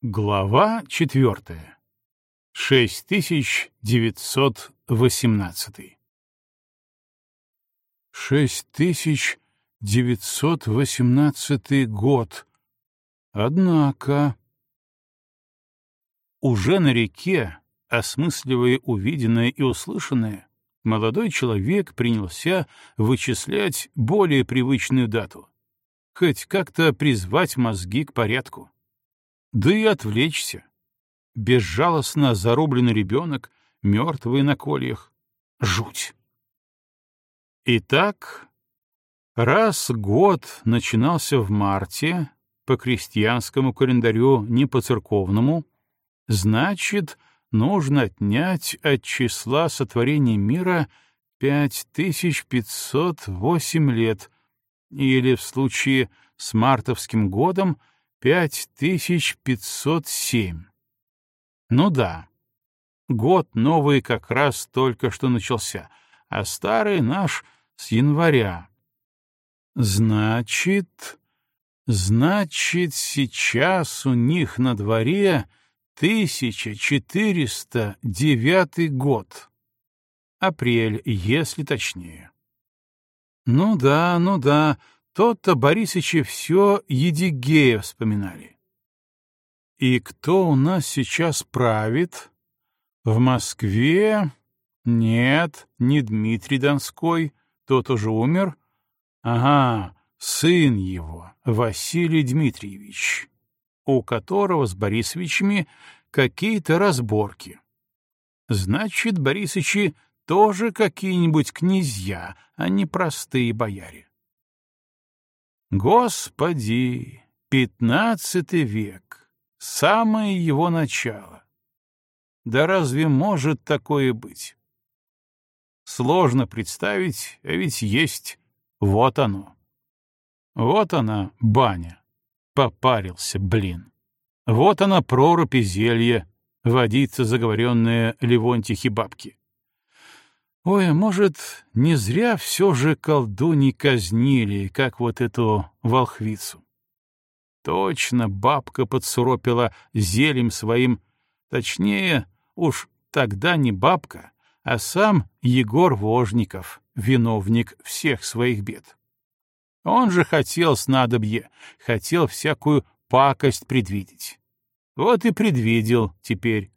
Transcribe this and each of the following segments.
Глава четвертая. 6918. 6918 год. Однако... Уже на реке, осмысливая увиденное и услышанное, молодой человек принялся вычислять более привычную дату. Хоть как-то призвать мозги к порядку да и отвлечься. Безжалостно зарубленный ребенок, мертвый на кольях. Жуть. Итак, раз год начинался в марте, по крестьянскому календарю, не по церковному, значит, нужно отнять от числа сотворения мира 5508 лет, или в случае с мартовским годом — 5507. Ну да, год новый как раз только что начался, а старый наш с января. Значит, значит, сейчас у них на дворе 1409 год. Апрель, если точнее. Ну да, ну да, то-то Борисычи все Едигея вспоминали. И кто у нас сейчас правит? В Москве? Нет, не Дмитрий Донской, тот уже умер. Ага, сын его, Василий Дмитриевич, у которого с Борисовичами какие-то разборки. Значит, Борисычи тоже какие-нибудь князья, а не простые бояре. Господи, пятнадцатый век, самое его начало. Да разве может такое быть? Сложно представить, а ведь есть. Вот оно. Вот она, баня. Попарился, блин. Вот она, прорубь и зелье, водица заговоренная Левонтихи бабки. Ой, а может, не зря все же колдуни казнили, как вот эту волхвицу. Точно бабка подсуропила зелем своим, точнее, уж тогда не бабка, а сам Егор Вожников, виновник всех своих бед. Он же хотел снадобье, хотел всякую пакость предвидеть. Вот и предвидел теперь.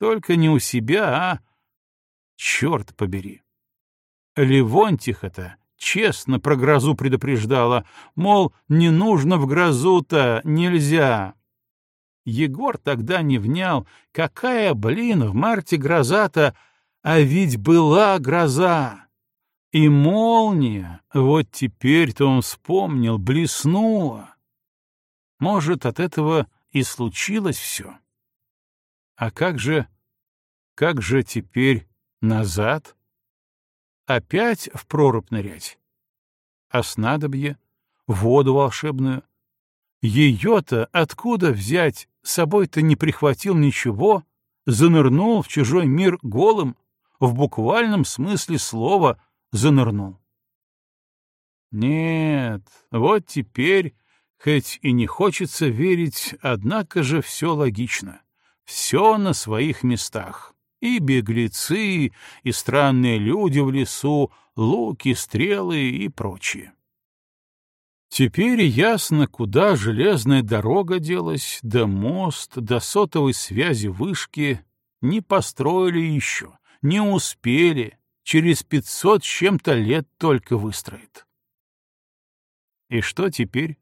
Только не у себя, а Черт побери! Левонтиха-то честно про грозу предупреждала, мол, не нужно в грозу-то, нельзя. Егор тогда не внял, какая, блин, в марте гроза-то, а ведь была гроза. И молния, вот теперь-то он вспомнил, блеснула. Может, от этого и случилось все. А как же, как же теперь Назад? Опять в прорубь нырять? А снадобье? Воду волшебную? Ее-то откуда взять? С собой-то не прихватил ничего? Занырнул в чужой мир голым? В буквальном смысле слова занырнул. Нет, вот теперь, хоть и не хочется верить, однако же все логично. Все на своих местах и беглецы, и странные люди в лесу, луки, стрелы и прочее. Теперь ясно, куда железная дорога делась, да мост, да сотовой связи вышки не построили еще, не успели, через пятьсот чем-то лет только выстроят. И что теперь?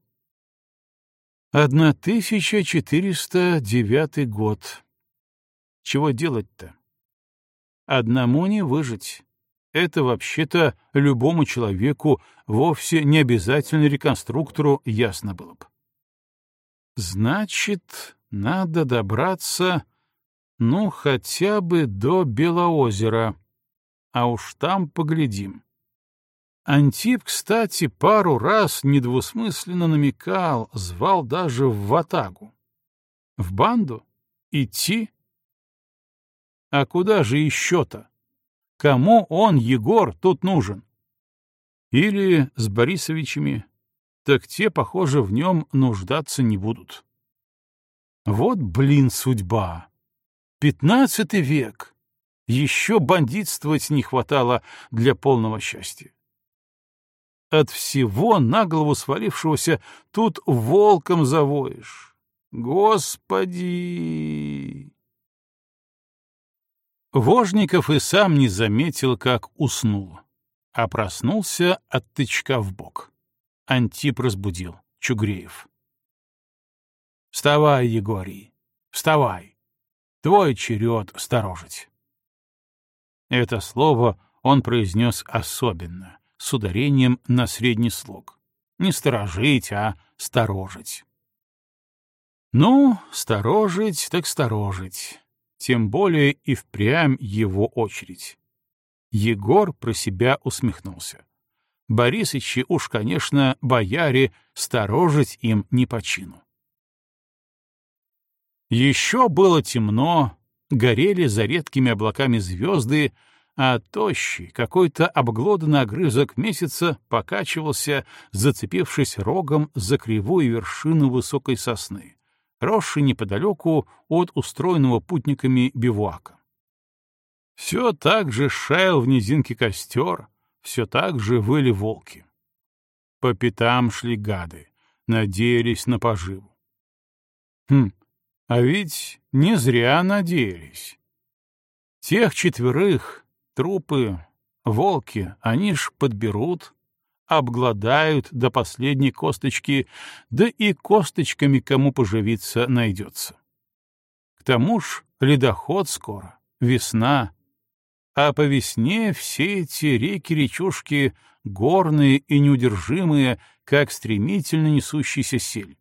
1409 год. Чего делать-то? Одному не выжить. Это вообще-то любому человеку, вовсе не обязательно реконструктору, ясно было бы. Значит, надо добраться, ну, хотя бы до Белоозера, а уж там поглядим. Антип, кстати, пару раз недвусмысленно намекал, звал даже в ватагу. В банду? Идти? А куда же еще-то? Кому он, Егор, тут нужен? Или с Борисовичами? Так те, похоже, в нем нуждаться не будут. Вот, блин, судьба. Пятнадцатый век. Еще бандитствовать не хватало для полного счастья. От всего на голову свалившегося тут волком завоешь. Господи! Вожников и сам не заметил, как уснул, а проснулся от тычка в бок. Антип разбудил. Чугреев. «Вставай, Егорий, вставай! Твой черед сторожить!» Это слово он произнес особенно, с ударением на средний слог. Не сторожить, а сторожить. Ну, сторожить так сторожить тем более и впрямь его очередь. Егор про себя усмехнулся. Борисычи уж, конечно, бояре, сторожить им не по чину. Еще было темно, горели за редкими облаками звезды, а тощий, какой-то обглоданный огрызок месяца покачивался, зацепившись рогом за кривую вершину высокой сосны, росший неподалеку от устроенного путниками бивуака. Все так же шаял в низинке костер, все так же выли волки. По пятам шли гады, надеялись на поживу. Хм, а ведь не зря надеялись. Тех четверых, трупы, волки, они ж подберут, обгладают до последней косточки, да и косточками кому поживиться найдется. К тому ж ледоход скоро, весна, а по весне все эти реки-речушки горные и неудержимые, как стремительно несущийся сель.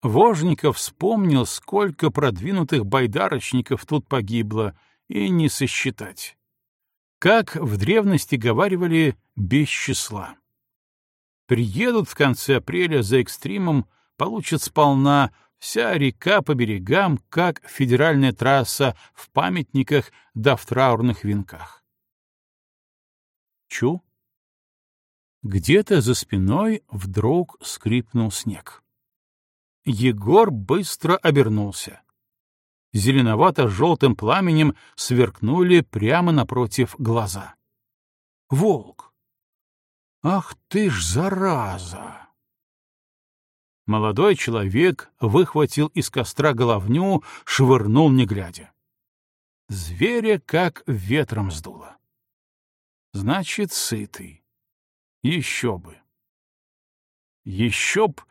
Вожников вспомнил, сколько продвинутых байдарочников тут погибло, и не сосчитать как в древности говаривали, без числа. Приедут в конце апреля за экстримом, получат сполна вся река по берегам, как федеральная трасса в памятниках да в траурных венках. Чу? Где-то за спиной вдруг скрипнул снег. Егор быстро обернулся зеленовато-желтым пламенем сверкнули прямо напротив глаза. Волк! Ах ты ж, зараза! Молодой человек выхватил из костра головню, швырнул не глядя. Зверя как ветром сдуло. Значит, сытый. Еще бы. Еще б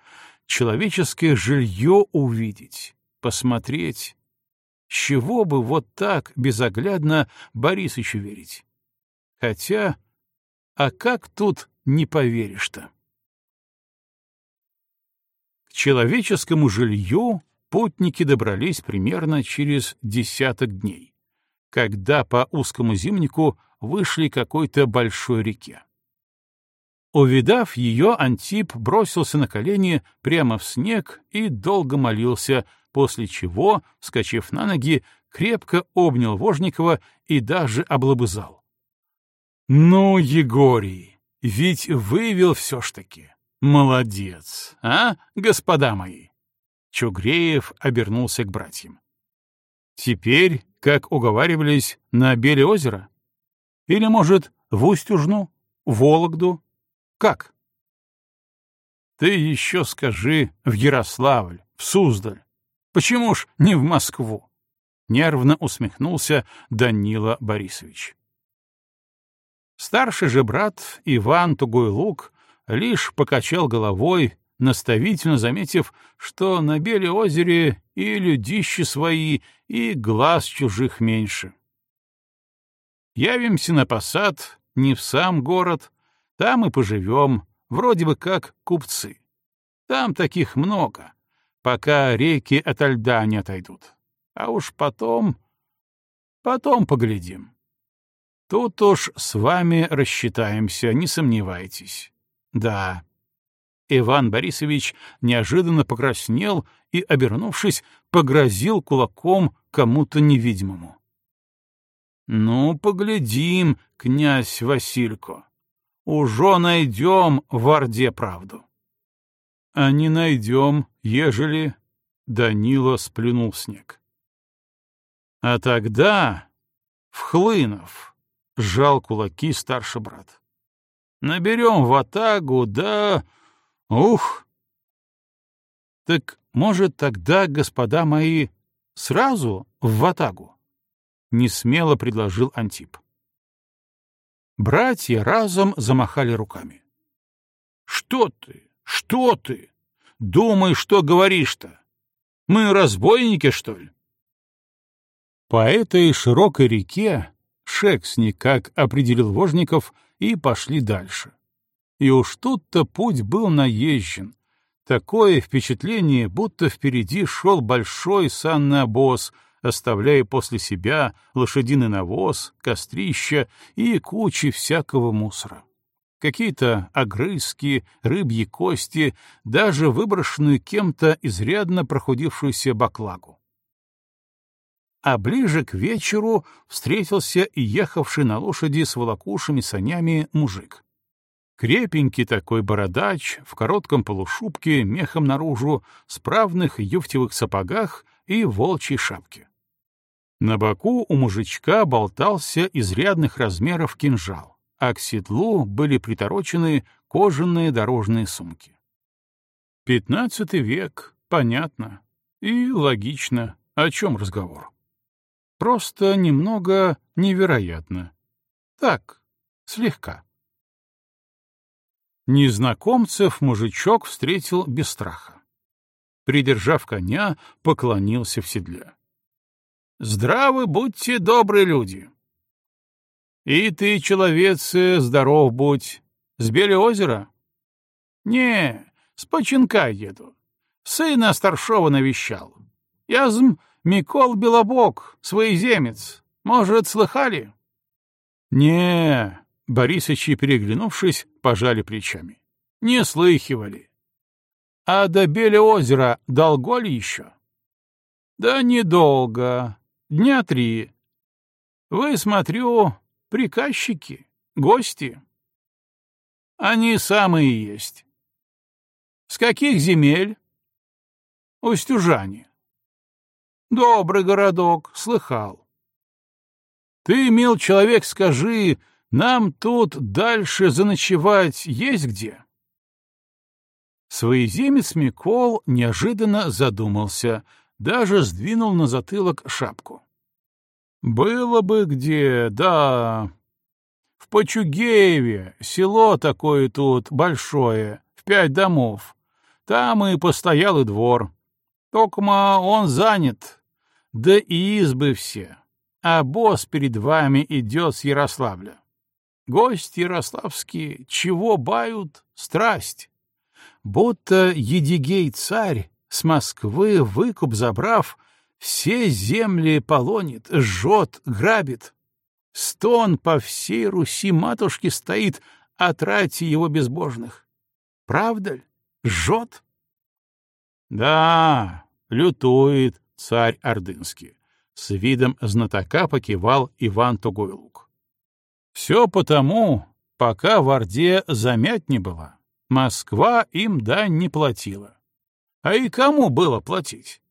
человеческое жилье увидеть, посмотреть, с чего бы вот так безоглядно Борисычу верить? Хотя, а как тут не поверишь-то? К человеческому жилью путники добрались примерно через десяток дней, когда по узкому зимнику вышли к какой-то большой реке. Увидав ее, Антип бросился на колени прямо в снег и долго молился, после чего, вскочив на ноги, крепко обнял Вожникова и даже облобызал. «Ну, Егорий, ведь вывел все ж таки. Молодец, а, господа мои?» Чугреев обернулся к братьям. «Теперь, как уговаривались, на Беле озеро? Или, может, в Устюжну, Вологду? Как?» «Ты еще скажи в Ярославль, в Суздаль, Почему ж не в Москву? Нервно усмехнулся Данила Борисович. Старший же брат Иван Тугой-Лук лишь покачал головой, наставительно заметив, что на Беле озере и людищи свои, и глаз чужих меньше. Явимся на посад, не в сам город, там и поживем, вроде бы как купцы. Там таких много пока реки ото льда не отойдут. А уж потом... Потом поглядим. Тут уж с вами рассчитаемся, не сомневайтесь. Да. Иван Борисович неожиданно покраснел и, обернувшись, погрозил кулаком кому-то невидимому. «Ну, поглядим, князь Василько. Уже найдем в Орде правду» а не найдем, ежели... Данила сплюнул снег. А тогда в Хлынов сжал кулаки старший брат. Наберем в Атагу, да... Ух! Так, может, тогда, господа мои, сразу в Атагу? Несмело предложил Антип. Братья разом замахали руками. «Что ты? Что ты? Думай, что говоришь-то? Мы разбойники, что ли?» По этой широкой реке Шекс как определил Вожников, и пошли дальше. И уж тут-то путь был наезжен. Такое впечатление, будто впереди шел большой санный обоз, оставляя после себя лошадиный навоз, кострища и кучи всякого мусора. Какие-то огрызки, рыбьи кости, даже выброшенную кем-то изрядно прохудившуюся баклагу а ближе к вечеру встретился и ехавший на лошади с волокушами санями мужик. Крепенький такой бородач, в коротком полушубке, мехом наружу, справных юфтевых сапогах и волчьей шапке. На боку у мужичка болтался изрядных размеров кинжал, а к седлу были приторочены кожаные дорожные сумки. Пятнадцатый век, понятно. И логично. О чем разговор? Просто немного невероятно. Так, слегка. Незнакомцев мужичок встретил без страха. Придержав коня, поклонился в седле. «Здравы будьте, добрые люди!» «И ты, человец, здоров будь. С озера?» «Не, с Починка еду. Сына старшего навещал. Я зм Микол Белобок, своеземец. Может, слыхали? Не, Борисычи, переглянувшись, пожали плечами. Не слыхивали. А до озера долго ли еще? Да недолго. Дня три. Вы, смотрю, приказчики, гости. Они самые есть. С каких земель? Устюжане. Добрый городок, слыхал. Ты, мил человек, скажи, нам тут дальше заночевать есть где? Своеземец Микол неожиданно задумался, даже сдвинул на затылок шапку. Было бы где, да. В Почугееве, село такое тут большое, в пять домов. Там и постоялый двор. Токма он занят, да и избы все, а босс перед вами идет с Ярославля. Гости ярославские чего бают? Страсть. Будто Едигей-царь с Москвы выкуп забрав, все земли полонит, жжет, грабит. Стон по всей Руси матушки стоит о трате его безбожных. Правда ли? Жжет? Да, лютует, царь Ордынский. С видом знатока покивал Иван Тугойлук. Все потому, пока в Орде замять не была. Москва им дань не платила. А и кому было платить?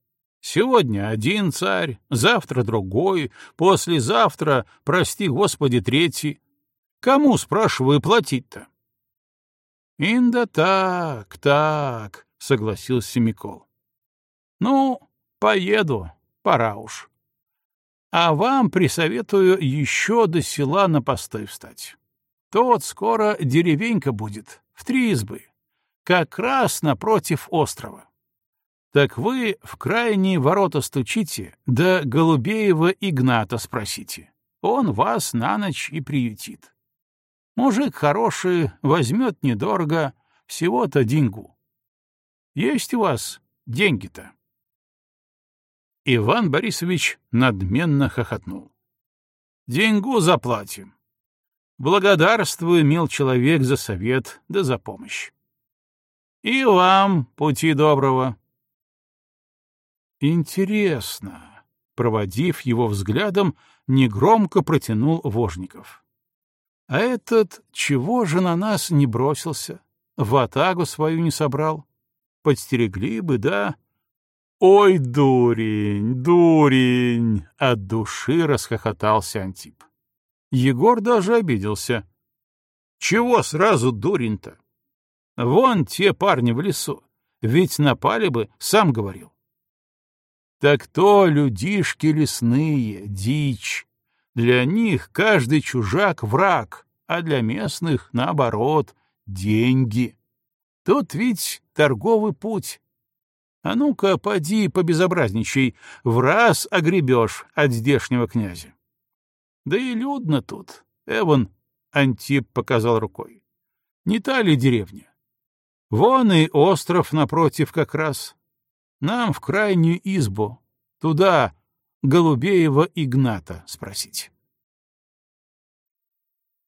Сегодня один царь, завтра другой, послезавтра, прости господи, третий. Кому, спрашиваю, платить-то? «Инда так, так», — согласился Микол. «Ну, Поеду, пора уж. А вам присоветую еще до села на постой встать. Тот скоро деревенька будет, в три избы, как раз напротив острова. Так вы в крайние ворота стучите, да Голубеева Игната спросите. Он вас на ночь и приютит. Мужик хороший, возьмет недорого, всего-то деньгу. Есть у вас деньги-то? Иван Борисович надменно хохотнул. «Деньгу заплатим. Благодарствую, мил человек, за совет да за помощь. И вам пути доброго». «Интересно», — проводив его взглядом, негромко протянул Вожников. «А этот чего же на нас не бросился? В атагу свою не собрал? Подстерегли бы, да? «Ой, дурень, дурень!» — от души расхохотался Антип. Егор даже обиделся. «Чего сразу дурень-то? Вон те парни в лесу, ведь напали бы, сам говорил». «Так то людишки лесные, дичь. Для них каждый чужак — враг, а для местных, наоборот, деньги. Тут ведь торговый путь». А ну-ка, поди побезобразничай, в раз огребешь от здешнего князя. Да и людно тут. Эван, Антип показал рукой. Не та ли деревня? Вон и остров напротив как раз. Нам в крайнюю избу. Туда, Голубеева Игната, спросить.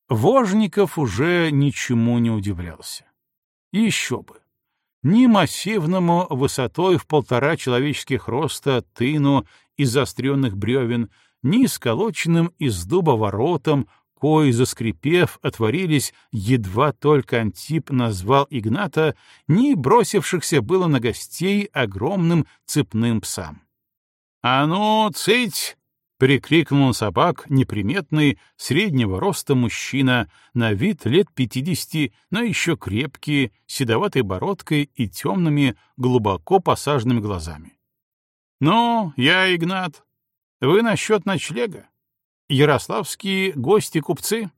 Вожников уже ничему не удивлялся. Еще бы ни массивному высотой в полтора человеческих роста тыну из заостренных бревен, ни сколоченным из дуба воротам, кои, заскрипев, отворились, едва только Антип назвал Игната, ни бросившихся было на гостей огромным цепным псам. «А ну, цыть! — прикрикнул собак неприметный, среднего роста мужчина, на вид лет пятидесяти, но еще крепкий, седоватой бородкой и темными, глубоко посаженными глазами. «Ну, я Игнат. Вы насчет ночлега? Ярославские гости-купцы?»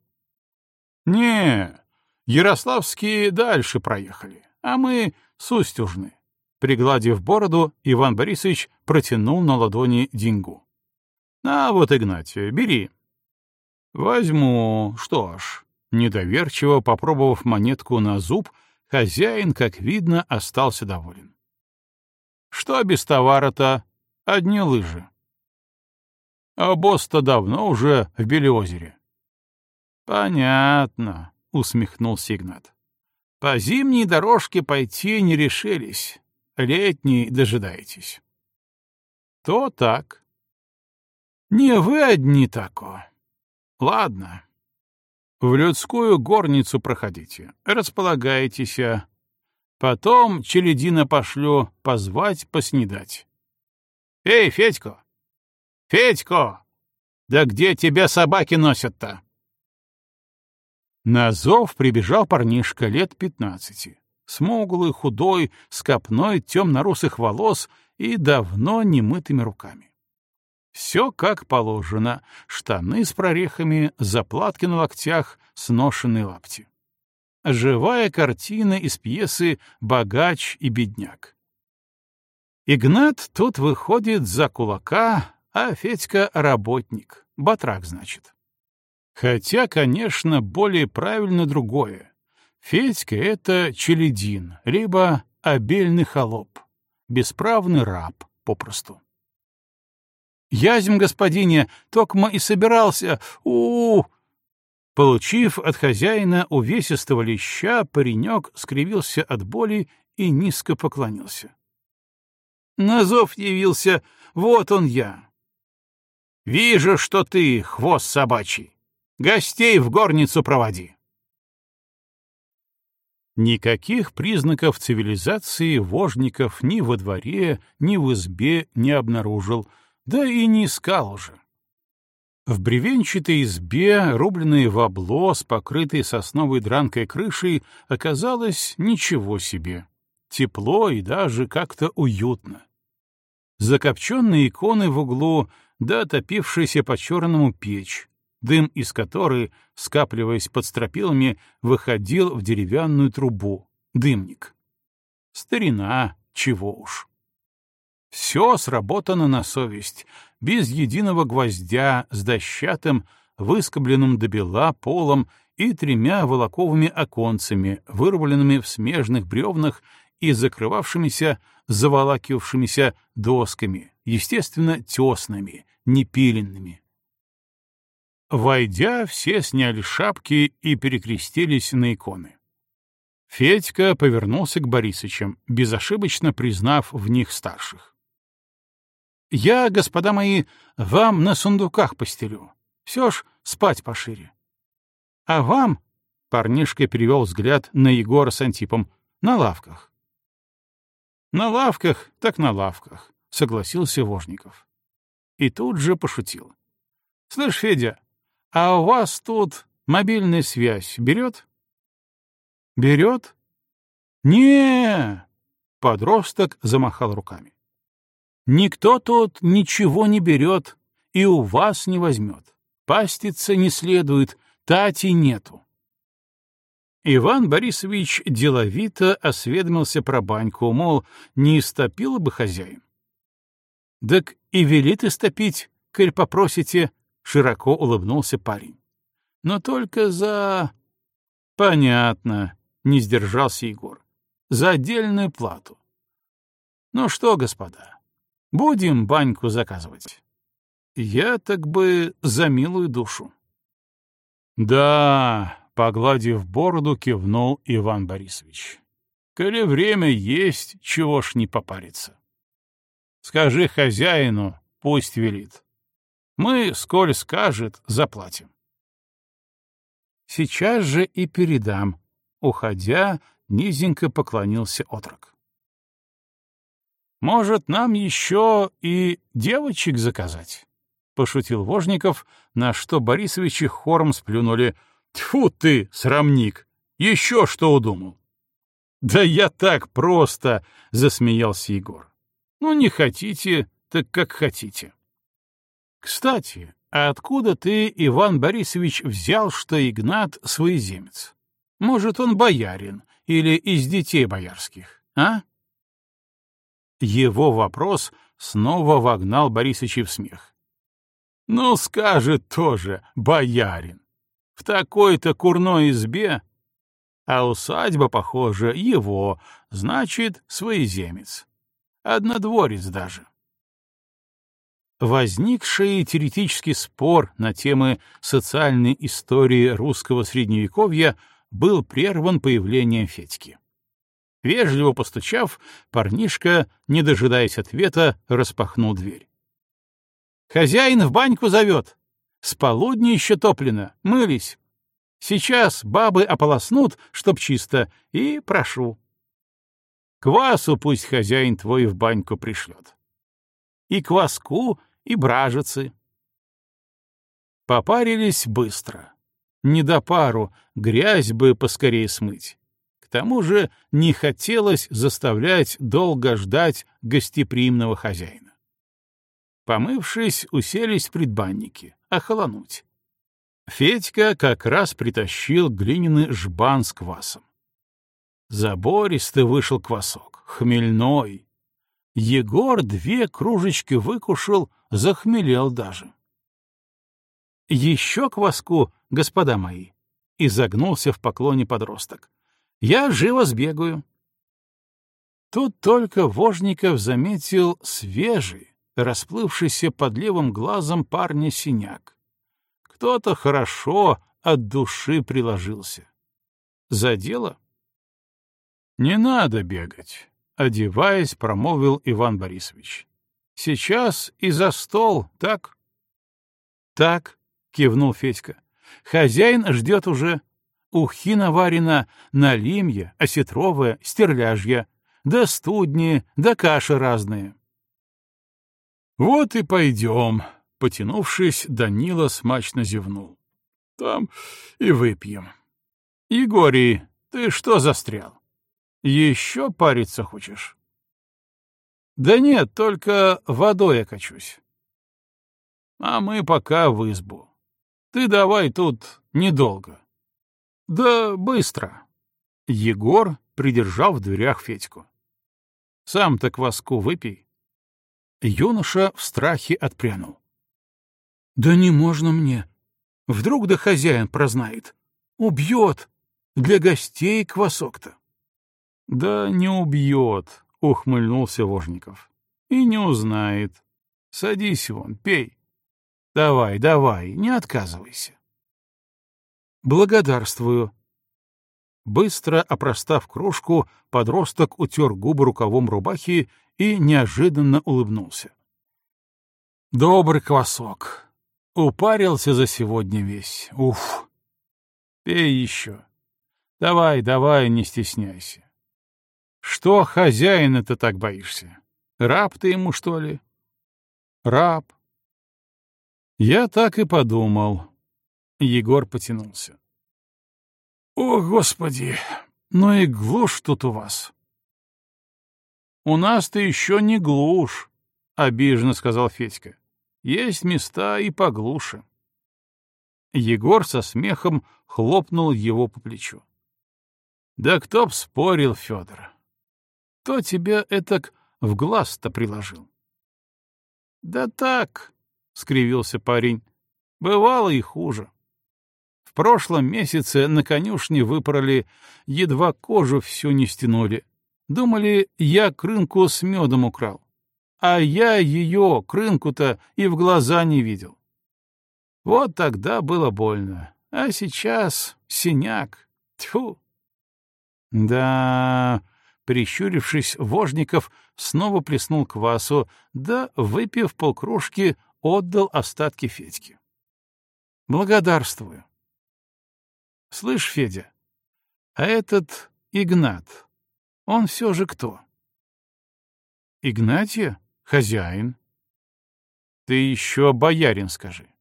«Не, ярославские дальше проехали, а мы с Устюжны». Пригладив бороду, Иван Борисович протянул на ладони деньгу. А вот, Игнатия, бери. Возьму. Что ж, недоверчиво попробовав монетку на зуб, хозяин, как видно, остался доволен. Что без товара-то? Одни лыжи. А босс-то давно уже в Белеозере. Понятно, усмехнулся Игнат. По зимней дорожке пойти не решились. Летней дожидаетесь. То так. Не вы одни тако. Ладно. В людскую горницу проходите, располагайтесь. Потом челядина пошлю позвать поснедать. Эй, Федько! Федько! Да где тебя собаки носят-то? На зов прибежал парнишка лет пятнадцати, смуглый, худой, с копной темно-русых волос и давно немытыми руками. Все как положено. Штаны с прорехами, заплатки на локтях, сношенные лапти. Живая картина из пьесы «Богач и бедняк». Игнат тут выходит за кулака, а Федька — работник, батрак, значит. Хотя, конечно, более правильно другое. Федька — это челядин, либо обельный холоп, бесправный раб, попросту. Язем, господине, токмо и собирался. у, -у, -у Получив от хозяина увесистого леща, паренек скривился от боли и низко поклонился. На зов явился, вот он я. Вижу, что ты, хвост собачий. Гостей в горницу проводи. Никаких признаков цивилизации вожников ни во дворе, ни в избе не обнаружил — да и не искал уже. В бревенчатой избе, рубленной в облос, покрытой сосновой дранкой крышей, оказалось ничего себе. Тепло и даже как-то уютно. Закопченные иконы в углу, да топившаяся по-черному печь, дым из которой, скапливаясь под стропилами, выходил в деревянную трубу, дымник. Старина, чего уж. Все сработано на совесть, без единого гвоздя, с дощатым, выскобленным до бела полом и тремя волоковыми оконцами, вырубленными в смежных бревнах и закрывавшимися, заволакивавшимися досками, естественно, тесными, непиленными. Войдя, все сняли шапки и перекрестились на иконы. Федька повернулся к Борисычам, безошибочно признав в них старших. Я, господа мои, вам на сундуках постелю. Все ж спать пошире. А вам, — парнишка перевел взгляд на Егора с Антипом, — на лавках. На лавках, так на лавках, — согласился Вожников. И тут же пошутил. — Слышь, Федя, а у вас тут мобильная связь берет? — Берет? — Не, Подросток замахал руками. Никто тут ничего не берет и у вас не возьмет. Паститься не следует, тати нету. Иван Борисович деловито осведомился про баньку, мол, не истопил бы хозяин. — Так и велит истопить, коль попросите, — широко улыбнулся парень. — Но только за... — Понятно, — не сдержался Егор. — За отдельную плату. — Ну что, господа, будем баньку заказывать? Я так бы за милую душу. — Да, Погладив бороду, кивнул Иван Борисович. Коли время есть, чего ж не попариться. Скажи хозяину, пусть велит. Мы, сколь скажет, заплатим. Сейчас же и передам. Уходя, низенько поклонился отрок. Может, нам еще и девочек заказать? — пошутил Вожников, на что Борисовичи хором сплюнули — Тьфу ты, срамник! Еще что удумал? Да я так просто, — засмеялся Егор. Ну, не хотите, так как хотите. Кстати, а откуда ты, Иван Борисович, взял, что Игнат своеземец? Может, он боярин или из детей боярских, а? Его вопрос снова вогнал Борисовича в смех. Ну, скажет тоже, боярин в такой-то курной избе, а усадьба, похоже, его, значит, своеземец. Однодворец даже. Возникший теоретический спор на темы социальной истории русского средневековья был прерван появлением Федьки. Вежливо постучав, парнишка, не дожидаясь ответа, распахнул дверь. «Хозяин в баньку зовет!» С полудня еще топлено, мылись. Сейчас бабы ополоснут, чтоб чисто, и прошу. Квасу пусть хозяин твой в баньку пришлет. И кваску, и бражицы. Попарились быстро. Не до пару, грязь бы поскорее смыть. К тому же не хотелось заставлять долго ждать гостеприимного хозяина. Помывшись, уселись предбанники охолонуть. Федька как раз притащил глиняный жбан с квасом. Забористый вышел квасок, хмельной. Егор две кружечки выкушал, захмелел даже. «Еще кваску, господа мои!» — изогнулся в поклоне подросток. «Я живо сбегаю». Тут только Вожников заметил свежий, расплывшийся под левым глазом парня синяк. Кто-то хорошо от души приложился. За дело? Не надо бегать, одеваясь, промолвил Иван Борисович. Сейчас и за стол, так? Так, кивнул Федька. Хозяин ждет уже. Ухи наварена, налимья, осетровая, стерляжья, да студни, да каши разные. «Вот и пойдем», — потянувшись, Данила смачно зевнул. «Там и выпьем. Егорий, ты что застрял? Еще париться хочешь?» «Да нет, только водой я качусь». «А мы пока в избу. Ты давай тут недолго». «Да быстро». Егор придержал в дверях Федьку. «Сам-то кваску выпей». Юноша в страхе отпрянул. «Да не можно мне. Вдруг да хозяин прознает. Убьет. Для гостей квасок-то». «Да не убьет», — ухмыльнулся Вожников. «И не узнает. Садись вон, пей. Давай, давай, не отказывайся». «Благодарствую». Быстро опростав кружку, подросток утер губы рукавом рубахи и неожиданно улыбнулся. «Добрый квасок. Упарился за сегодня весь. Уф! Пей еще. Давай, давай, не стесняйся. Что хозяина ты так боишься? Раб ты ему, что ли? Раб. Я так и подумал. Егор потянулся. О, Господи! Ну и глушь тут у вас. У нас-то еще не глушь, — обиженно сказал Федька. Есть места и поглуше. Егор со смехом хлопнул его по плечу. Да кто б спорил, Федор? Кто тебя этак в глаз-то приложил? Да так, — скривился парень, — бывало и хуже. В прошлом месяце на конюшне выпороли, едва кожу всю не стянули. Думали, я крынку с медом украл. А я ее, крынку-то, и в глаза не видел. Вот тогда было больно. А сейчас синяк. Тьфу! Да, прищурившись, Вожников снова плеснул квасу, да, выпив полкружки, отдал остатки Федьке. Благодарствую. Слышь, Федя, а этот Игнат, он все же кто? Игнатия? Хозяин. Ты еще боярин скажи.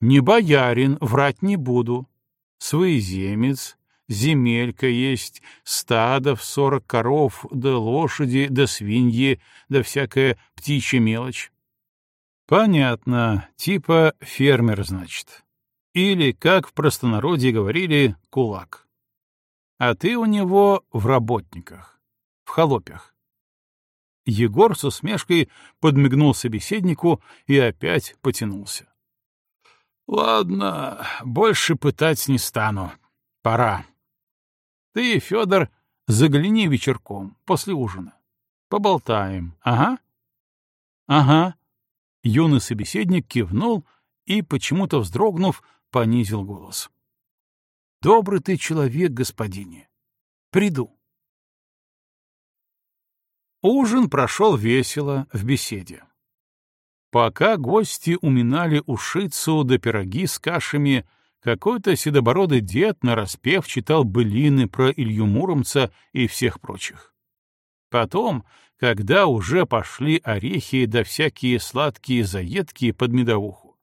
Не боярин, врать не буду. Своеземец, земелька есть, стадо в сорок коров, да лошади, да свиньи, да всякая птичья мелочь. Понятно, типа фермер, значит. Или, как в простонародье говорили, кулак. А ты у него в работниках, в холопях. Егор с усмешкой подмигнул собеседнику и опять потянулся. — Ладно, больше пытать не стану. Пора. Ты, Федор, загляни вечерком, после ужина. Поболтаем, ага? Ага. Юный собеседник кивнул и, почему-то вздрогнув, понизил голос. Добрый ты человек, господине. Приду. Ужин прошел весело в беседе. Пока гости уминали ушицу да пироги с кашами, какой-то седобородый дед нараспев читал былины про Илью Муромца и всех прочих. Потом, когда уже пошли орехи да всякие сладкие заедки под медовуху,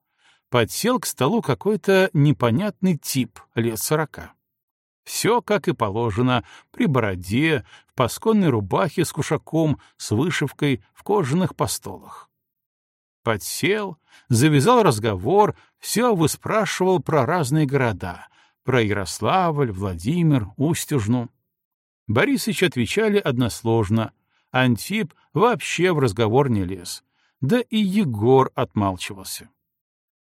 подсел к столу какой-то непонятный тип лет сорока. Все, как и положено, при бороде, в пасконной рубахе с кушаком, с вышивкой, в кожаных постолах. Подсел, завязал разговор, все выспрашивал про разные города, про Ярославль, Владимир, Устюжну. Борисыч отвечали односложно, Антип вообще в разговор не лез, да и Егор отмалчивался.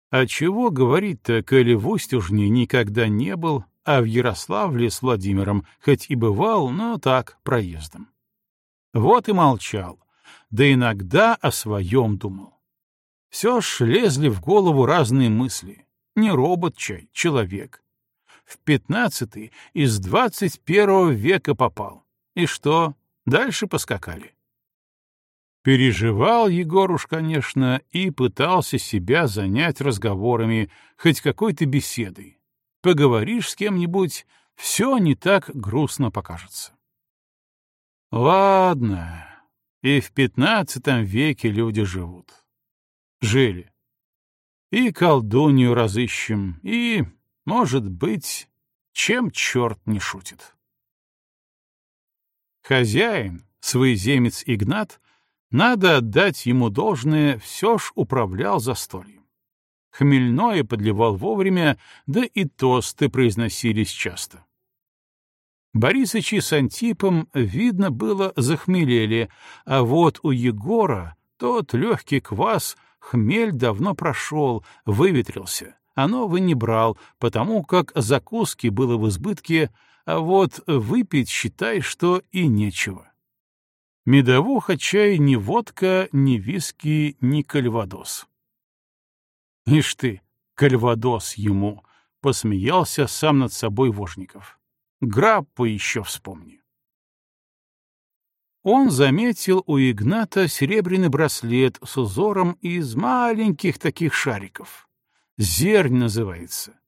А чего говорить-то, коли в Устюжне никогда не был, а в Ярославле с Владимиром хоть и бывал, но так, проездом. Вот и молчал, да иногда о своем думал. Все ж лезли в голову разные мысли. Не робот чай, человек. В пятнадцатый из двадцать первого века попал. И что, дальше поскакали. Переживал Егор уж, конечно, и пытался себя занять разговорами, хоть какой-то беседой. Поговоришь с кем-нибудь, все не так грустно покажется. Ладно, и в пятнадцатом веке люди живут жили. И колдунью разыщем, и, может быть, чем черт не шутит. Хозяин, своеземец Игнат, надо отдать ему должное, все ж управлял застольем. Хмельное подливал вовремя, да и тосты произносились часто. Борисычи с Антипом, видно было, захмелели, а вот у Егора тот легкий квас — Хмель давно прошел, выветрился, а новый не брал, потому как закуски было в избытке, а вот выпить, считай, что и нечего. Медовуха, чай, ни водка, ни виски, ни кальвадос. Ишь ты, кальвадос ему, — посмеялся сам над собой Вожников. Граппу еще вспомни. Он заметил у Игната серебряный браслет с узором из маленьких таких шариков. Зернь называется.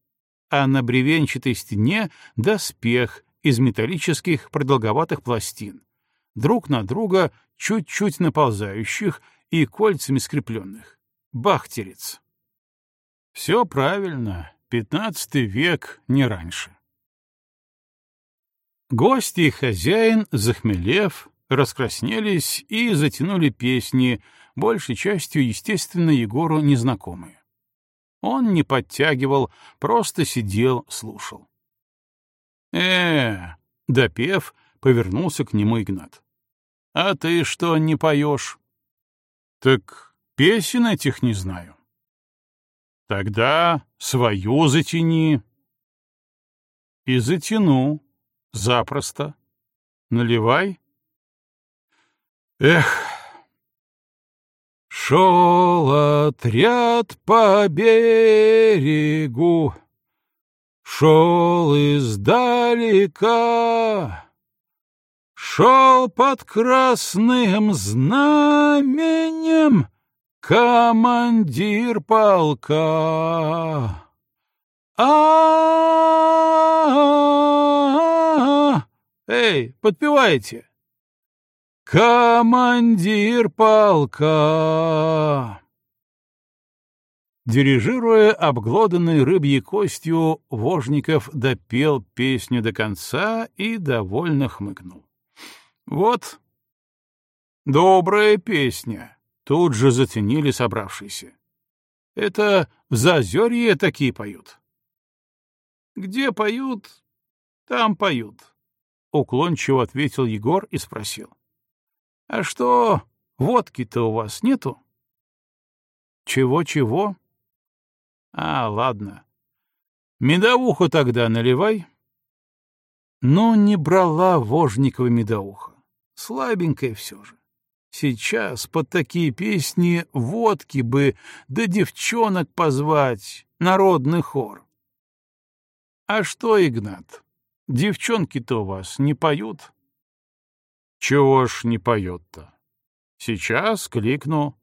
А на бревенчатой стене доспех из металлических продолговатых пластин. друг на друга чуть-чуть наползающих и кольцами скрепленных. Бахтерец. Все правильно, пятнадцатый век, не раньше. Гости и хозяин, захмелев, раскраснелись и затянули песни, большей частью, естественно, Егору незнакомые. Он не подтягивал, просто сидел, слушал. э допев, повернулся к нему Игнат. «А ты что, не поешь?» «Так песен этих не знаю». «Тогда свою затяни». «И затяну. Запросто. Наливай». «Эх, Шел отряд по берегу, Шел издалека, Шел под красным знаменем Командир полка. а Эй, подпевайте! «Командир полка!» Дирижируя обглоданной рыбьей костью, Вожников допел песню до конца и довольно хмыкнул. «Вот, добрая песня!» — тут же затянили собравшиеся. «Это в Зазерье такие поют». «Где поют, там поют», — уклончиво ответил Егор и спросил. А что, водки-то у вас нету? Чего-чего? А, ладно. Медовуху тогда наливай. Но не брала Вожникова медовуха. Слабенькая все же. Сейчас под такие песни водки бы, да девчонок позвать, народный хор. А что, Игнат, девчонки-то у вас не поют? Чего ж не поет-то? Сейчас кликну.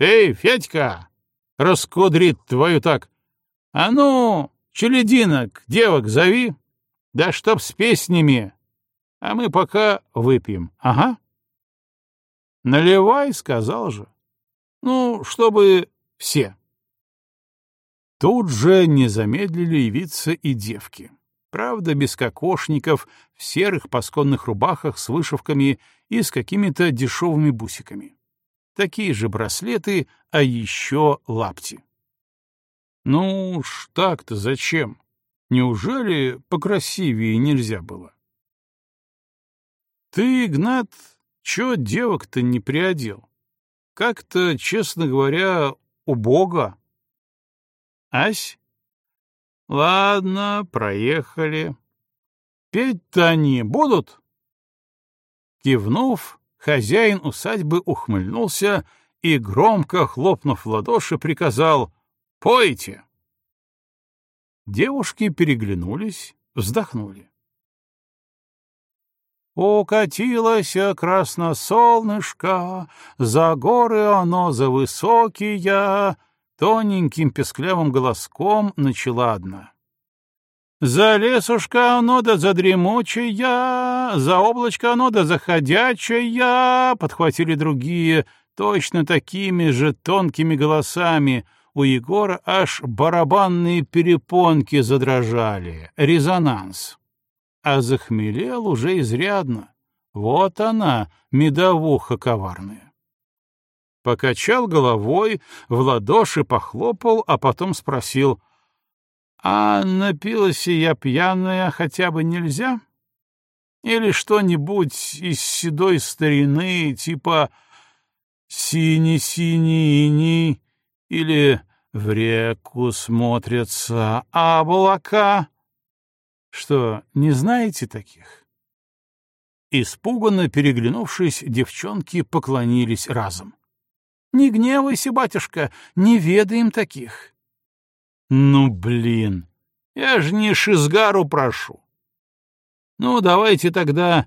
Эй, Федька! Раскудрит твою так. А ну, челединок, девок зови. Да чтоб с песнями. А мы пока выпьем. Ага. Наливай, сказал же. Ну, чтобы все. Тут же не замедлили явиться и девки правда, без кокошников, в серых пасконных рубахах с вышивками и с какими-то дешевыми бусиками. Такие же браслеты, а еще лапти. Ну уж так-то зачем? Неужели покрасивее нельзя было? Ты, Игнат, чё девок-то не приодел? Как-то, честно говоря, убого. Ась? Ладно, проехали. Петь-то они будут? Кивнув, хозяин усадьбы ухмыльнулся и, громко хлопнув в ладоши, приказал «Пойте!». Девушки переглянулись, вздохнули. Укатилось красносолнышко, за горы оно за высокие, тоненьким песклявым голоском начала одна. «За лесушка оно да за дремучая, за облачко оно да заходячая», — подхватили другие, точно такими же тонкими голосами. У Егора аж барабанные перепонки задрожали, резонанс. А захмелел уже изрядно. Вот она, медовуха коварная покачал головой, в ладоши похлопал, а потом спросил, «А напилась я пьяная хотя бы нельзя? Или что-нибудь из седой старины, типа «Синий-синий или «В реку смотрятся облака»?» Что, не знаете таких?» Испуганно переглянувшись, девчонки поклонились разом. Не гневайся, батюшка, не ведаем таких. Ну, блин, я же не Шизгару прошу. Ну, давайте тогда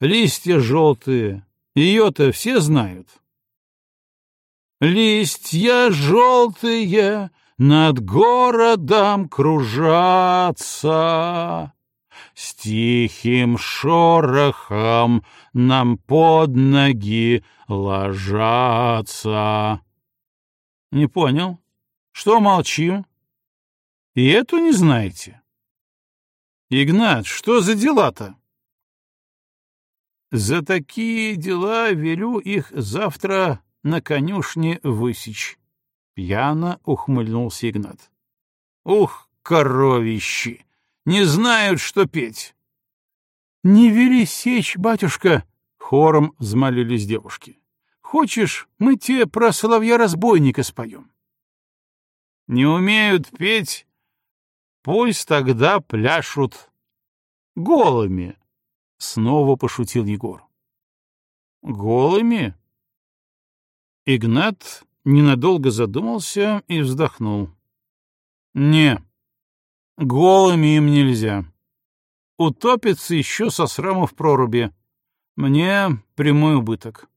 листья желтые. Ее-то все знают. Листья желтые над городом кружатся. С тихим шорохом нам под ноги ложатся. Не понял? Что молчим? И эту не знаете? Игнат, что за дела-то? За такие дела велю их завтра на конюшне высечь. Пьяно ухмыльнулся Игнат. Ух, коровищи! Не знают, что петь. Не вели сечь, батюшка, хором взмолились девушки. Хочешь, мы те про соловья-разбойника споем? Не умеют петь, пусть тогда пляшут голыми, снова пошутил Егор. Голыми? Игнат ненадолго задумался и вздохнул. Не, голыми им нельзя. Утопится еще со сраму в проруби. Мне прямой убыток.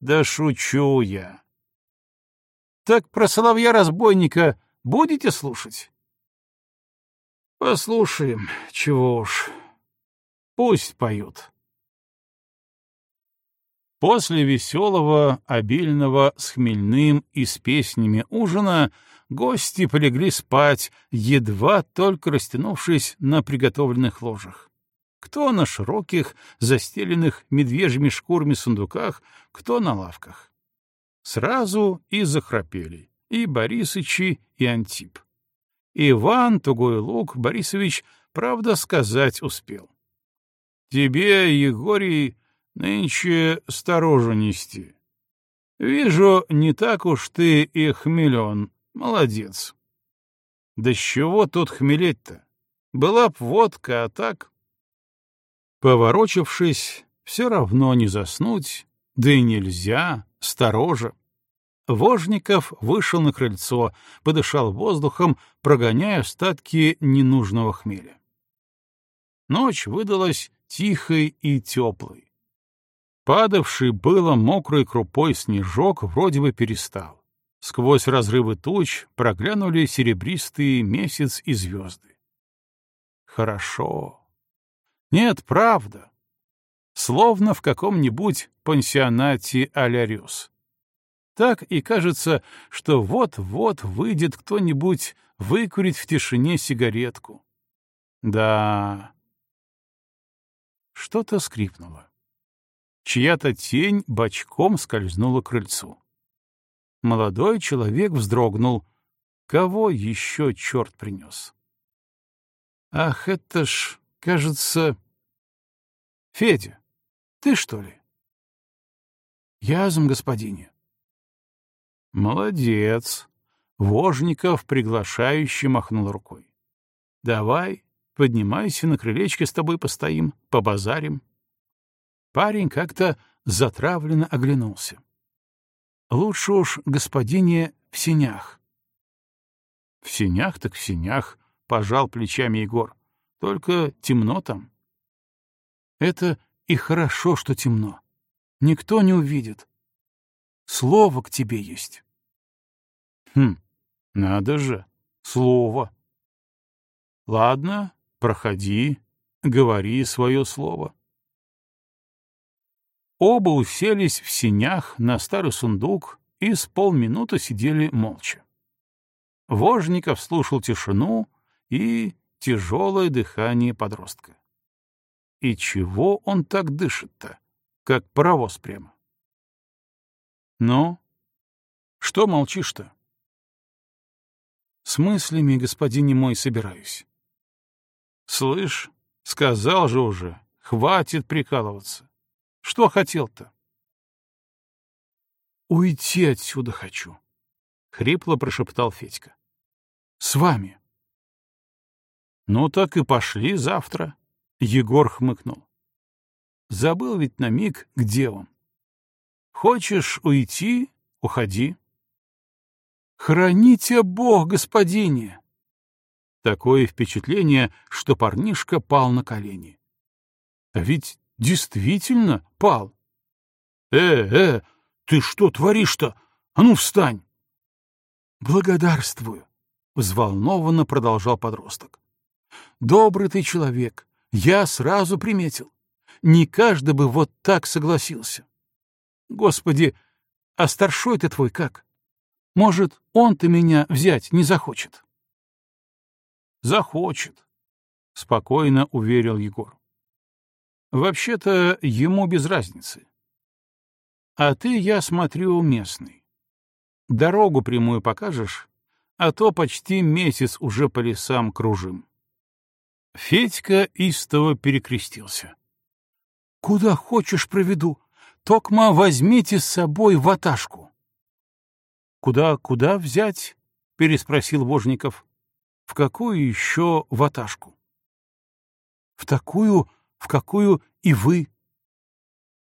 Да шучу я. Так про соловья-разбойника будете слушать? Послушаем, чего уж. Пусть поют. После веселого, обильного, с хмельным и с песнями ужина гости полегли спать, едва только растянувшись на приготовленных ложах. Кто на широких, застеленных медвежьими шкурами сундуках, кто на лавках. Сразу и захрапели и Борисычи, и Антип. Иван Тугой Лук Борисович, правда, сказать успел. «Тебе, Егорий, Нынче сторожу нести. Вижу, не так уж ты и хмелен. Молодец. Да с чего тут хмелеть-то? Была б водка, а так... Поворочившись, все равно не заснуть, да и нельзя, сторожа. Вожников вышел на крыльцо, подышал воздухом, прогоняя остатки ненужного хмеля. Ночь выдалась тихой и теплой. Падавший было мокрой крупой снежок вроде бы перестал. Сквозь разрывы туч проглянули серебристые месяц и звезды. Хорошо. Нет, правда. Словно в каком-нибудь пансионате а-ля Так и кажется, что вот-вот выйдет кто-нибудь выкурить в тишине сигаретку. Да. Что-то скрипнуло чья-то тень бочком скользнула к крыльцу. Молодой человек вздрогнул. Кого еще черт принес? Ах, это ж, кажется... Федя, ты что ли? Язм, господине. Молодец. Вожников приглашающе махнул рукой. Давай, поднимайся на крылечке с тобой постоим, побазарим. Парень как-то затравленно оглянулся. Лучше уж, господине, в синях. В синях так в синях, пожал плечами Егор. Только темно там. Это и хорошо, что темно. Никто не увидит. Слово к тебе есть. Хм, надо же, слово. Ладно, проходи, говори свое слово. Оба уселись в синях на старый сундук и с полминуты сидели молча. Вожников слушал тишину и тяжелое дыхание подростка. И чего он так дышит-то, как паровоз прямо? Ну, что молчишь-то? С мыслями, господине мой, собираюсь. Слышь, сказал же уже, хватит прикалываться. Что хотел-то? Уйти отсюда хочу, — хрипло прошептал Федька. С вами. Ну так и пошли завтра, — Егор хмыкнул. Забыл ведь на миг, где он. Хочешь уйти — уходи. Храните Бог, господине! Такое впечатление, что парнишка пал на колени. А ведь Действительно, пал. Э, э, ты что творишь-то? А ну, встань! Благодарствую, взволнованно продолжал подросток. Добрый ты человек, Я сразу приметил. Не каждый бы вот так согласился. Господи, а старшой ты твой как? Может, он-то меня взять не захочет? Захочет, — спокойно уверил Егор. Вообще-то ему без разницы. А ты, я смотрю, местный. Дорогу прямую покажешь, а то почти месяц уже по лесам кружим. Федька истово перекрестился. — Куда хочешь проведу, токма возьмите с собой ваташку. — Куда, куда взять? — переспросил Вожников. — В какую еще ваташку? — В такую, в какую и вы.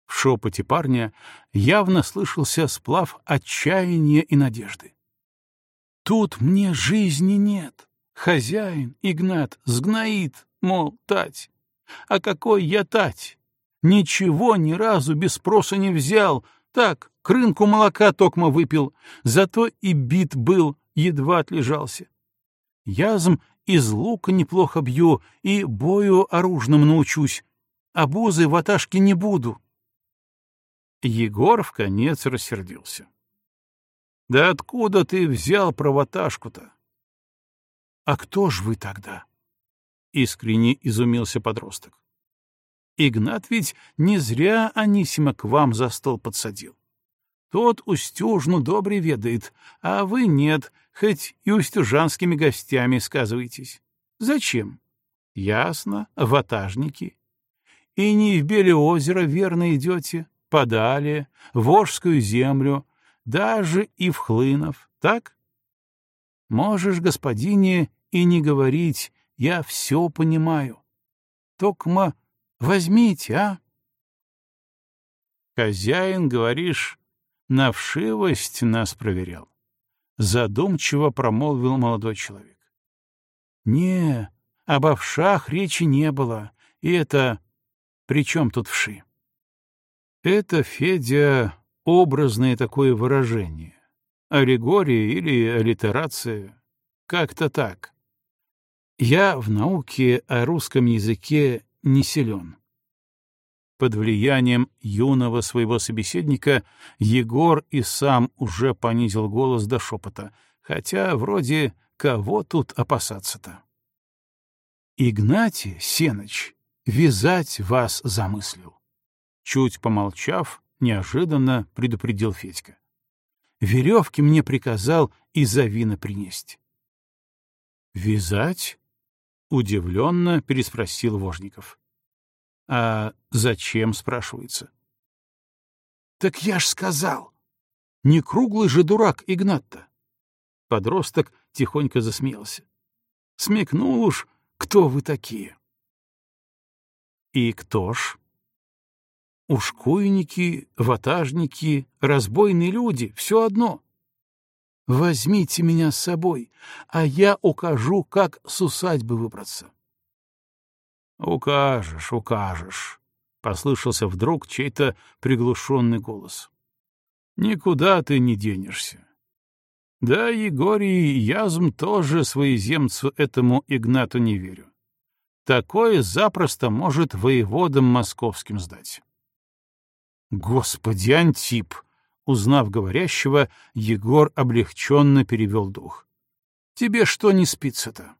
В шепоте парня явно слышался сплав отчаяния и надежды. Тут мне жизни нет. Хозяин, Игнат, сгноит, мол, тать. А какой я тать? Ничего ни разу без спроса не взял. Так, к рынку молока токмо выпил. Зато и бит был, едва отлежался. Язм из лука неплохо бью и бою оружным научусь. А бузы в аташке не буду. Егор в конец рассердился. Да откуда ты взял правоташку-то? А кто ж вы тогда? Искренне изумился подросток. Игнат ведь не зря Анисима к вам за стол подсадил. Тот Устюжну добре ведает, а вы нет, хоть и устюжанскими гостями сказываетесь. Зачем? Ясно, ватажники. И не в Белеозеро верно идете, подали, в Волжскую землю, даже и в Хлынов, так? Можешь, господине, и не говорить, я все понимаю. Токма возьмите, а? Хозяин, говоришь, на вшивость нас проверял. Задумчиво промолвил молодой человек. Не, об овшах речи не было, и это... При чем тут вши? Это, Федя, образное такое выражение. Аллегория или аллитерация. Как-то так. Я в науке о русском языке не силен. Под влиянием юного своего собеседника Егор и сам уже понизил голос до шепота, хотя вроде кого тут опасаться-то? Игнатий Сеныч вязать вас замыслил. Чуть помолчав, неожиданно предупредил Федька. Веревки мне приказал из авина принести. «Вязать?» — удивленно переспросил Вожников. «А зачем?» — спрашивается. «Так я ж сказал! Не круглый же дурак Игнат-то!» Подросток тихонько засмеялся. «Смекнул уж, кто вы такие!» «И кто ж?» Ушкуйники, ватажники, разбойные люди — все одно. Возьмите меня с собой, а я укажу, как с усадьбы выбраться. — Укажешь, укажешь, — послышался вдруг чей-то приглушенный голос. — Никуда ты не денешься. Да, Егорий Язм тоже своеземцу этому Игнату не верю. Такое запросто может воеводам московским сдать. Господи, Антип! Узнав говорящего, Егор облегченно перевел дух. Тебе что не спится-то?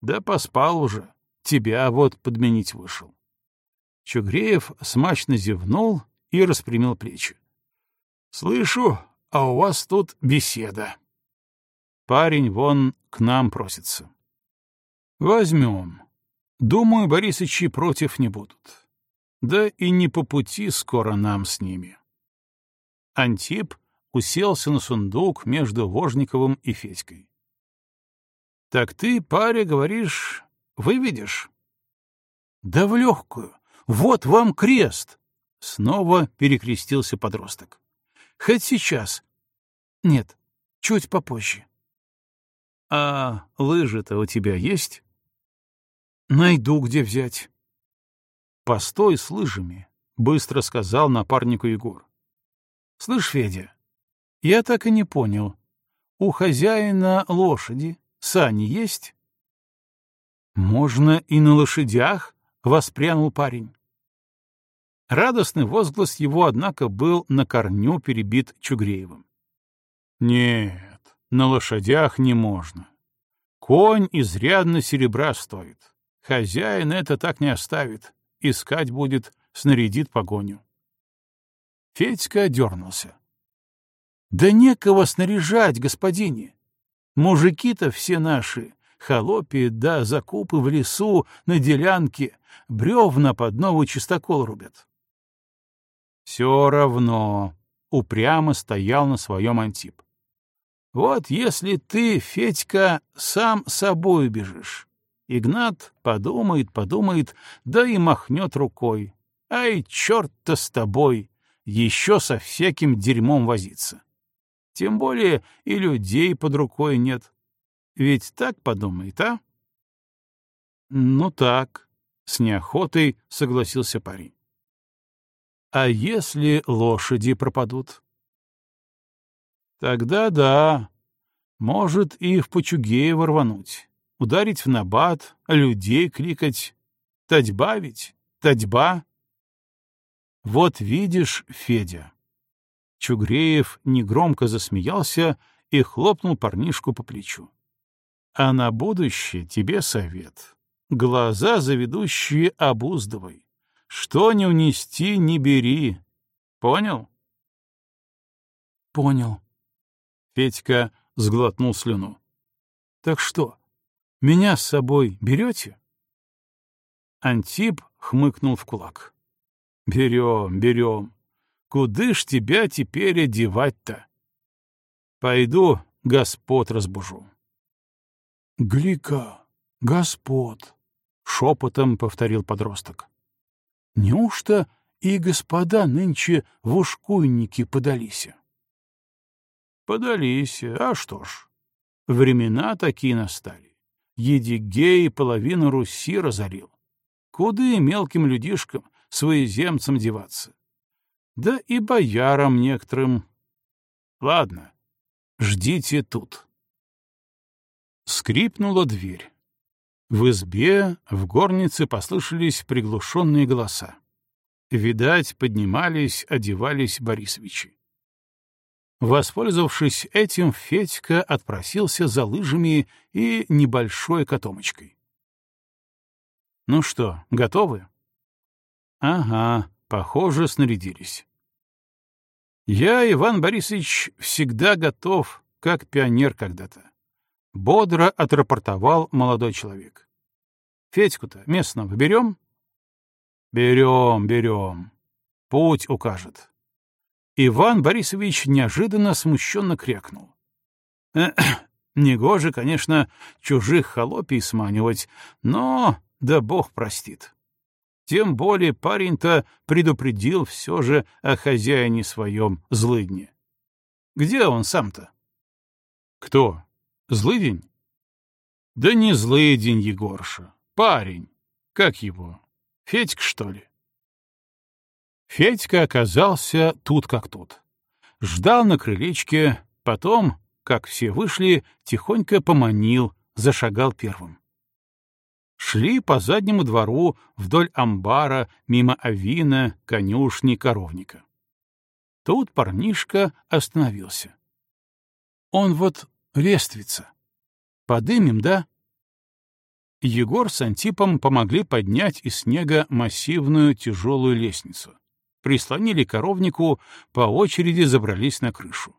Да поспал уже. Тебя вот подменить вышел. Чугреев смачно зевнул и распрямил плечи. Слышу, а у вас тут беседа. Парень вон к нам просится. Возьмем. Думаю, Борисычи против не будут да и не по пути скоро нам с ними. Антип уселся на сундук между Вожниковым и Федькой. — Так ты, паря, говоришь, выведешь? — Да в легкую. Вот вам крест! — снова перекрестился подросток. — Хоть сейчас. Нет, чуть попозже. — А лыжи-то у тебя есть? — Найду, где взять. «Постой с лыжами», — быстро сказал напарнику Егор. «Слышь, Федя, я так и не понял. У хозяина лошади сани есть?» «Можно и на лошадях?» — воспрянул парень. Радостный возглас его, однако, был на корню перебит Чугреевым. «Нет, на лошадях не можно. Конь изрядно серебра стоит. Хозяин это так не оставит. Искать будет, снарядит погоню». Федька дернулся. «Да некого снаряжать, господине. Мужики-то все наши, холопи да закупы в лесу, на делянке, бревна под новый чистокол рубят. Все равно упрямо стоял на своем Антип. Вот если ты, Федька, сам собой бежишь. Игнат подумает, подумает, да и махнет рукой. Ай, черт-то с тобой, еще со всяким дерьмом возиться. Тем более и людей под рукой нет. Ведь так подумает, а? Ну так, с неохотой согласился парень. А если лошади пропадут? Тогда да, может и в Почугеево рвануть, ударить в набат, людей кликать. Татьба ведь, татьба. Вот видишь, Федя. Чугреев негромко засмеялся и хлопнул парнишку по плечу. А на будущее тебе совет. Глаза заведущие обуздывай. Что не унести, не бери. Понял? Понял. Петька сглотнул слюну. Так что, меня с собой берете? Антип хмыкнул в кулак. Берем, берем. Куды ж тебя теперь одевать-то? Пойду господ разбужу. «Глика, господ!» — шепотом повторил подросток. «Неужто и господа нынче в ушкуйники подались?» «Подались, а что ж, времена такие настали. Едигей половину Руси разорил. Куды мелким людишкам, своеземцам деваться? Да и боярам некоторым. Ладно, ждите тут». Скрипнула дверь. В избе, в горнице послышались приглушенные голоса. Видать, поднимались, одевались Борисовичи. Воспользовавшись этим, Федька отпросился за лыжами и небольшой котомочкой. «Ну что, готовы?» «Ага, похоже, снарядились». «Я, Иван Борисович, всегда готов, как пионер когда-то. — бодро отрапортовал молодой человек. «Федьку-то местного берем?» «Берем, берем. Путь укажет». Иван Борисович неожиданно смущенно крякнул. Негоже, конечно, чужих холопий сманивать, но да бог простит. Тем более парень-то предупредил все же о хозяине своем злыдне. Где он сам-то? Кто? Злый Да не злый день, Егорша. Парень. Как его? Федька, что ли? Федька оказался тут как тут. Ждал на крылечке, потом, как все вышли, тихонько поманил, зашагал первым. Шли по заднему двору вдоль амбара, мимо авина, конюшни, коровника. Тут парнишка остановился. Он вот Лествица. Подымем, да? Егор с Антипом помогли поднять из снега массивную тяжелую лестницу. Прислонили коровнику, по очереди забрались на крышу.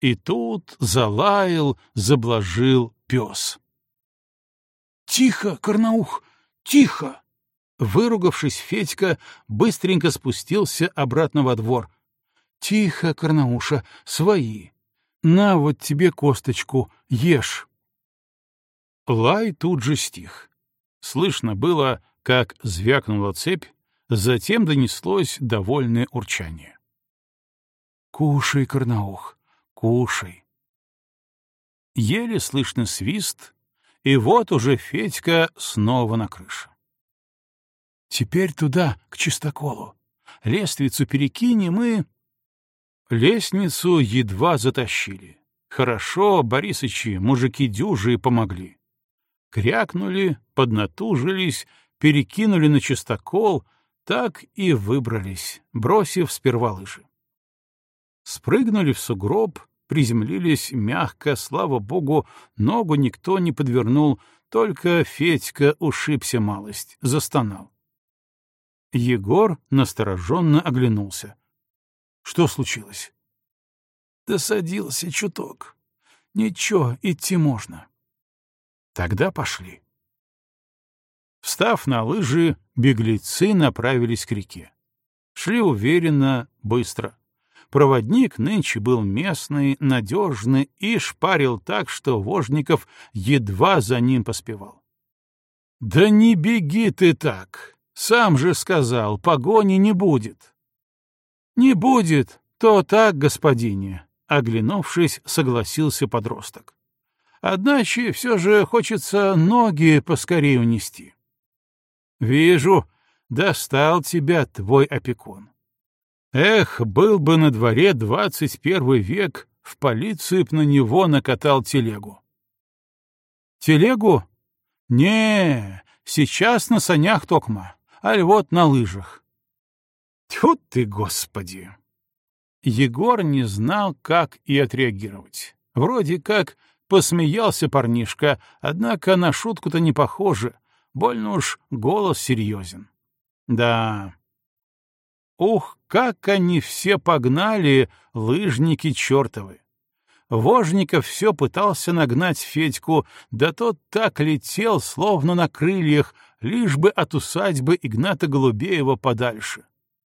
И тут залаял, заблажил пес. «Тихо, Карнаух, тихо!» Выругавшись, Федька быстренько спустился обратно во двор. «Тихо, Карнауша, свои!» На вот тебе косточку, ешь. Лай тут же стих. Слышно было, как звякнула цепь, затем донеслось довольное урчание. «Кушай, Карнаух, кушай!» Еле слышно свист, и вот уже Федька снова на крыше. «Теперь туда, к чистоколу. Лествицу перекинем и...» Лестницу едва затащили. Хорошо, Борисычи, мужики дюжи помогли. крякнули, поднатужились, перекинули на чистокол, так и выбрались, бросив сперва лыжи. Спрыгнули в сугроб, приземлились мягко, слава богу, ногу никто не подвернул, только Федька ушибся малость, застонал. Егор настороженно оглянулся. Что случилось? Досадился чуток. Ничего, идти можно. Тогда пошли. Встав на лыжи, беглецы направились к реке. Шли уверенно, быстро. Проводник нынче был местный, надежный и шпарил так, что Вожников едва за ним поспевал. «Да не беги ты так! Сам же сказал, погони не будет!» «Не будет, то так, господине!» — оглянувшись, согласился подросток. «Одначе все же хочется ноги поскорее унести». «Вижу, достал тебя твой опекун. Эх, был бы на дворе двадцать первый век, в полицию б на него накатал телегу. Телегу? Не, сейчас на санях токма, аль вот на лыжах. Тьфу ты, господи! Егор не знал, как и отреагировать. Вроде как посмеялся парнишка, однако на шутку-то не похоже, больно уж голос серьезен. Да, Ух, как они все погнали, лыжники чертовы! Вожников все пытался нагнать Федьку, да тот так летел, словно на крыльях, лишь бы от усадьбы Игната Голубеева подальше.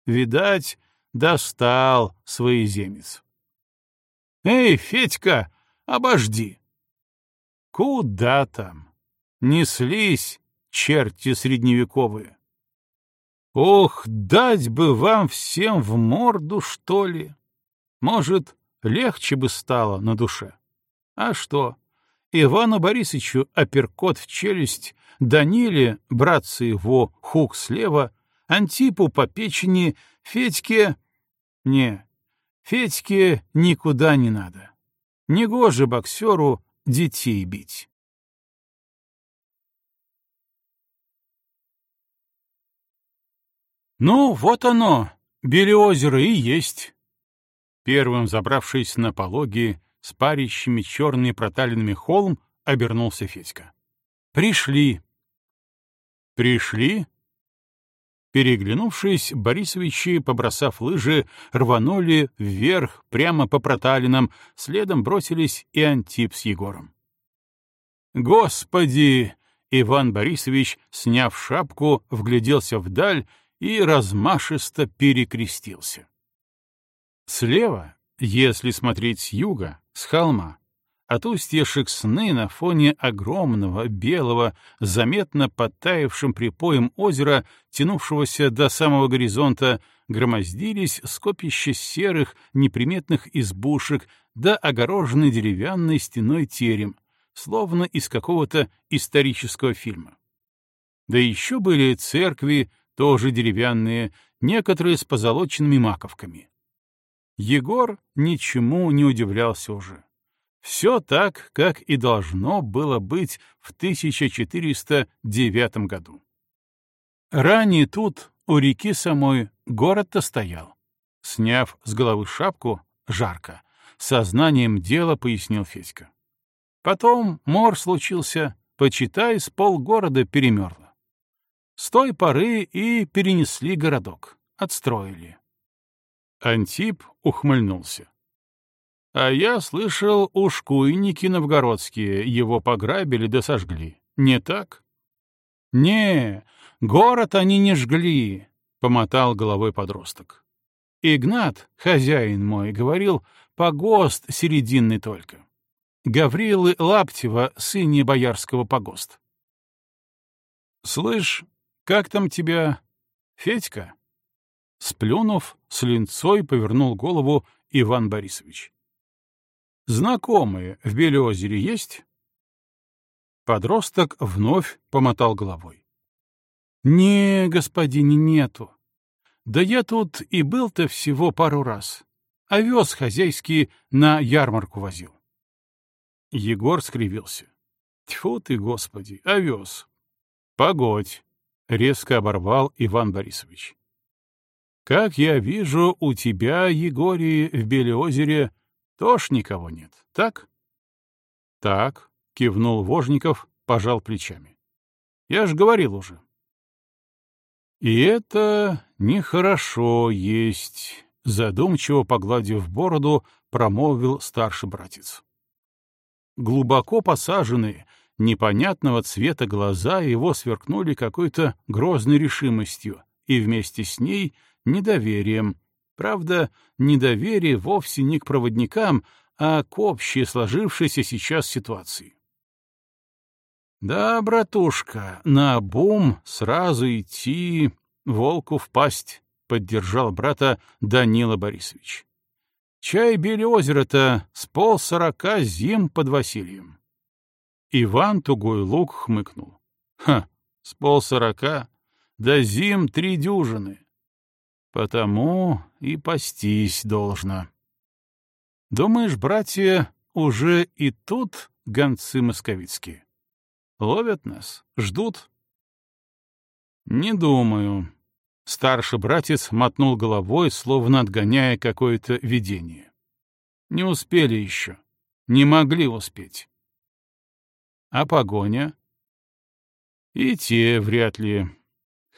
Видать, достал своеземец. «Эй, Федька, обожди!» Куда там? Неслись черти средневековые. Ох, дать бы вам всем в морду, что ли! Может, легче бы стало на душе. А что? Ивану Борисовичу апперкот в челюсть, Даниле, братцы его, хук слева, Антипу по печени, Федьке... Не, Федьке никуда не надо. Негоже боксеру детей бить. Ну, вот оно, Белеозеро и есть. Первым забравшись на пологи с парящими черными проталинами холм, обернулся Федька. Пришли. Пришли? Переглянувшись, Борисовичи, побросав лыжи, рванули вверх прямо по проталинам, следом бросились и Антип с Егором. «Господи!» — Иван Борисович, сняв шапку, вгляделся вдаль и размашисто перекрестился. Слева, если смотреть с юга, с холма, от устья Шексны на фоне огромного, белого, заметно подтаявшим припоем озера, тянувшегося до самого горизонта, громоздились скопища серых, неприметных избушек да огороженный деревянной стеной терем, словно из какого-то исторического фильма. Да еще были церкви, тоже деревянные, некоторые с позолоченными маковками. Егор ничему не удивлялся уже. Все так, как и должно было быть в 1409 году. Ранее тут, у реки самой, город-то стоял. Сняв с головы шапку, жарко, сознанием дела пояснил Федька. Потом мор случился, почитай, с полгорода перемерло. С той поры и перенесли городок, отстроили. Антип ухмыльнулся. А я слышал, ушкуйники новгородские его пограбили да сожгли. Не так? Не, город они не жгли, — помотал головой подросток. Игнат, хозяин мой, говорил, погост серединный только. Гаврилы Лаптева, сыне боярского погост. Слышь, как там тебя, Федька? Сплюнув, с линцой повернул голову Иван Борисович. Знакомые в Белеозере есть? Подросток вновь помотал головой. «Не, господине, нету. Да я тут и был-то всего пару раз. Овес хозяйский на ярмарку возил». Егор скривился. Тьфу ты, Господи, овес. Погодь, — резко оборвал Иван Борисович. Как я вижу, у тебя, Егорий, в Белеозере тоже никого нет, так? Так, — кивнул Вожников, пожал плечами. Я ж говорил уже. И это нехорошо есть, задумчиво погладив бороду, промолвил старший братец. Глубоко посаженные, непонятного цвета глаза его сверкнули какой-то грозной решимостью, и вместе с ней — недоверием. Правда, недоверие вовсе не к проводникам, а к общей сложившейся сейчас ситуации. Да, братушка, на бум сразу идти, волку в пасть, поддержал брата Данила Борисович. Чай бели озеро-то с полсорока зим под Василием. Иван тугой лук хмыкнул. Ха, с полсорока, да зим три дюжины. Потому и пастись должно. Думаешь, братья, уже и тут гонцы московицкие? Ловят нас? Ждут? Не думаю. Старший братец мотнул головой, словно отгоняя какое-то видение. Не успели еще. Не могли успеть. А погоня? И те вряд ли.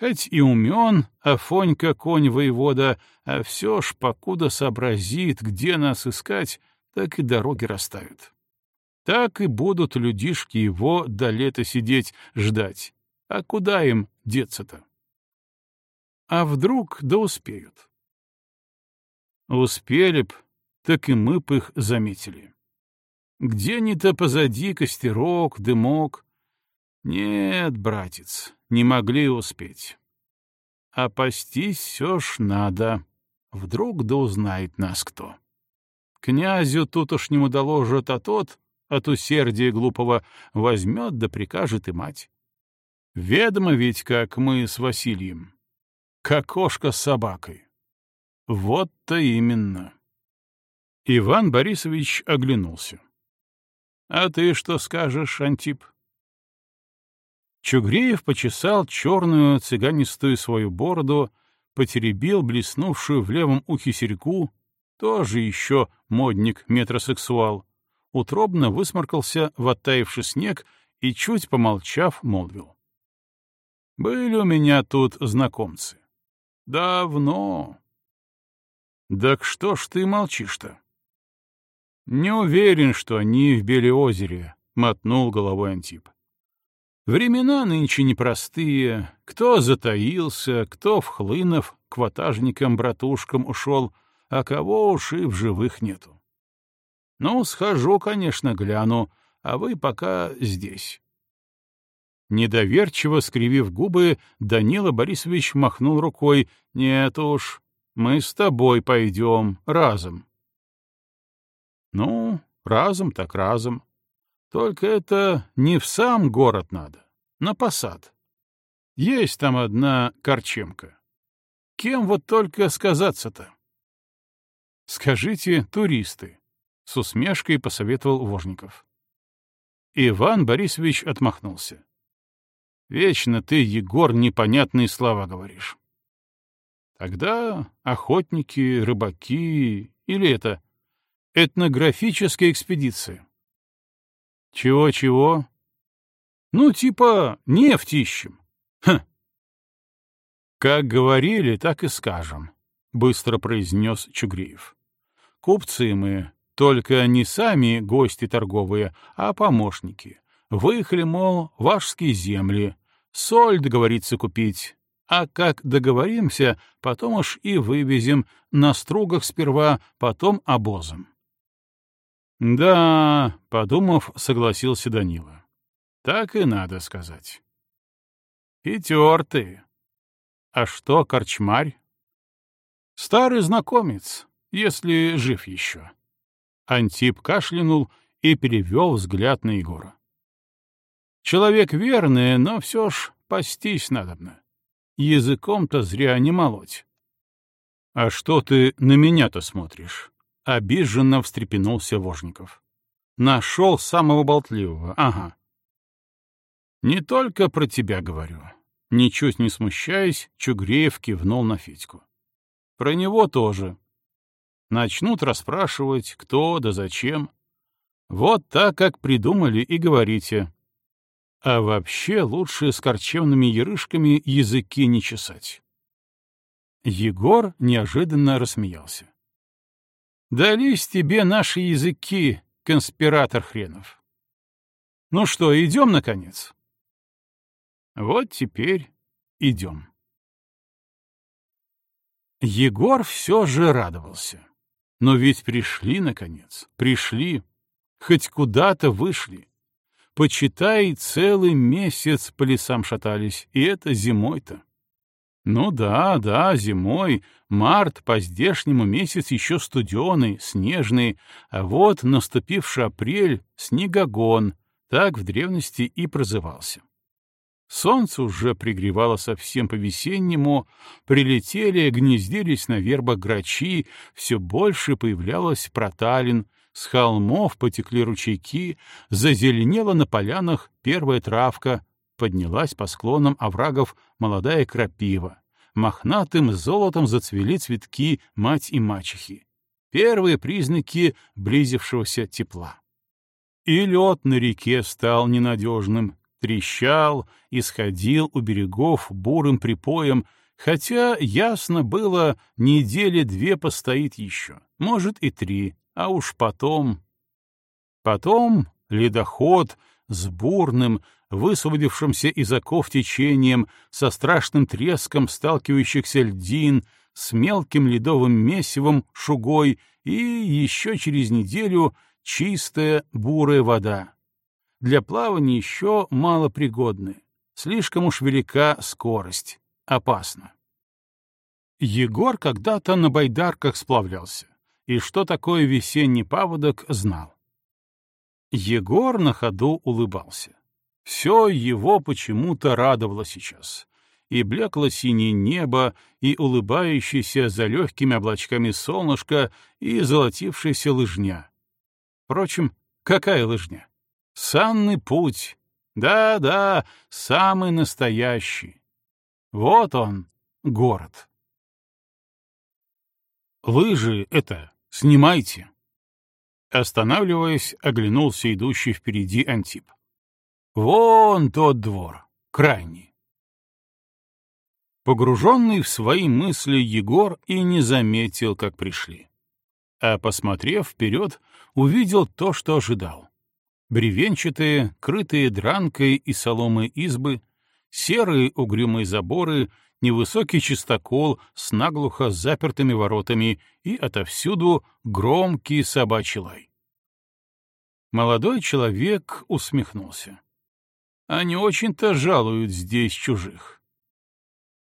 Хоть и умен, Афонька конь воевода, а все ж, покуда сообразит, где нас искать, так и дороги расставят. Так и будут людишки его до лета сидеть, ждать. А куда им деться-то? А вдруг да успеют? Успели б, так и мы б их заметили. Где-нибудь позади костерок, дымок. Нет, братец, не могли успеть. А все ж надо. Вдруг да узнает нас кто. Князю тутошнему доложат, а тот от усердия глупого возьмет да прикажет и мать. Ведомо ведь, как мы с Василием. Как кошка с собакой. Вот-то именно. Иван Борисович оглянулся. — А ты что скажешь, Антип? Чугреев почесал черную цыганистую свою бороду, потеребил блеснувшую в левом ухе серьгу, тоже еще модник-метросексуал, утробно высморкался в оттаивший снег и, чуть помолчав, молвил. «Были у меня тут знакомцы. Давно. Так что ж ты молчишь-то?» «Не уверен, что они в Белеозере», — мотнул головой Антип. Времена нынче непростые. Кто затаился, кто в хлынов к ватажникам-братушкам ушел, а кого уж и в живых нету. Ну, схожу, конечно, гляну, а вы пока здесь. Недоверчиво скривив губы, Данила Борисович махнул рукой. «Нет уж, мы с тобой пойдем разом». «Ну, разом так разом», только это не в сам город надо, на посад. Есть там одна корчемка. Кем вот только сказаться-то? Скажите, туристы, — с усмешкой посоветовал Вожников. Иван Борисович отмахнулся. Вечно ты, Егор, непонятные слова говоришь. Тогда охотники, рыбаки или это этнографическая экспедиция. Чего-чего? Ну, типа, нефть ищем. Хм. Как говорили, так и скажем, — быстро произнес Чугреев. Купцы мы, только не сами гости торговые, а помощники. Выехали, мол, вашские земли, соль договориться купить, а как договоримся, потом уж и вывезем на стругах сперва, потом обозом. «Да», — подумав, согласился Данила. «Так и надо сказать». «Хитер ты. А что, корчмарь?» «Старый знакомец, если жив еще». Антип кашлянул и перевел взгляд на Егора. «Человек верный, но все ж пастись надобно. Языком-то зря не молоть». «А что ты на меня-то смотришь?» — обиженно встрепенулся Вожников. «Нашел самого болтливого, ага. Не только про тебя говорю. Ничуть не смущаясь, Чугреев кивнул на Федьку. Про него тоже. Начнут расспрашивать, кто да зачем. Вот так, как придумали, и говорите. А вообще лучше с корчевными ярышками языки не чесать. Егор неожиданно рассмеялся. «Дались тебе наши языки, конспиратор хренов. Ну что, идем, наконец?» Вот теперь идем. Егор все же радовался. Но ведь пришли, наконец, пришли, хоть куда-то вышли. Почитай, целый месяц по лесам шатались, и это зимой-то. Ну да, да, зимой, март по-здешнему месяц еще студеный, снежный, а вот наступивший апрель — снегогон, так в древности и прозывался. Солнце уже пригревало совсем по-весеннему, прилетели, гнездились на вербах грачи, все больше появлялось проталин, с холмов потекли ручейки, зазеленела на полянах первая травка, поднялась по склонам оврагов молодая крапива, мохнатым золотом зацвели цветки мать и мачехи. Первые признаки близившегося тепла. И лед на реке стал ненадежным, трещал, исходил у берегов бурым припоем, хотя ясно было, недели две постоит еще, может и три, а уж потом... Потом ледоход с бурным, высвободившимся из оков течением, со страшным треском сталкивающихся льдин, с мелким ледовым месивом, шугой и еще через неделю чистая бурая вода, для плавания еще малопригодны. Слишком уж велика скорость. Опасно. Егор когда-то на байдарках сплавлялся, и что такое весенний паводок, знал. Егор на ходу улыбался. Все его почему-то радовало сейчас. И блекло синее небо, и улыбающееся за легкими облачками солнышко, и золотившаяся лыжня. Впрочем, какая лыжня? Санный путь. Да-да, самый настоящий. Вот он, город. Лыжи это снимайте. Останавливаясь, оглянулся идущий впереди Антип. Вон тот двор, крайний. Погруженный в свои мысли Егор и не заметил, как пришли. А посмотрев вперед, увидел то, что ожидал бревенчатые, крытые дранкой и соломой избы, серые угрюмые заборы, невысокий чистокол с наглухо запертыми воротами и отовсюду громкий собачий лай. Молодой человек усмехнулся. Они очень-то жалуют здесь чужих.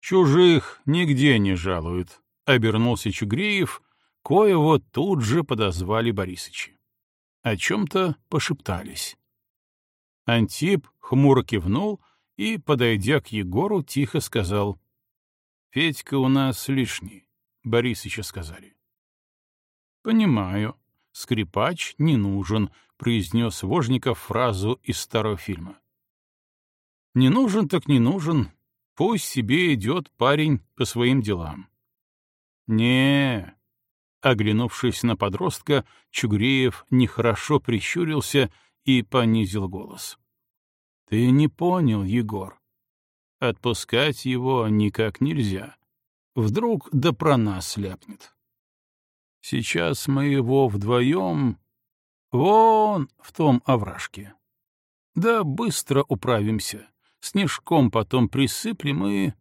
Чужих нигде не жалуют, — обернулся Чугреев, коего тут же подозвали Борисычи о чем-то пошептались. Антип хмуро кивнул и, подойдя к Егору, тихо сказал. — Федька у нас лишний, — Борисыча сказали. — Понимаю. Скрипач не нужен, — произнес Вожников фразу из старого фильма. — Не нужен так не нужен. Пусть себе идет парень по своим делам. — Не, Оглянувшись на подростка, Чугреев нехорошо прищурился и понизил голос. — Ты не понял, Егор. Отпускать его никак нельзя. Вдруг да про нас ляпнет. Сейчас мы его вдвоем вон в том овражке. Да быстро управимся, снежком потом присыплем и...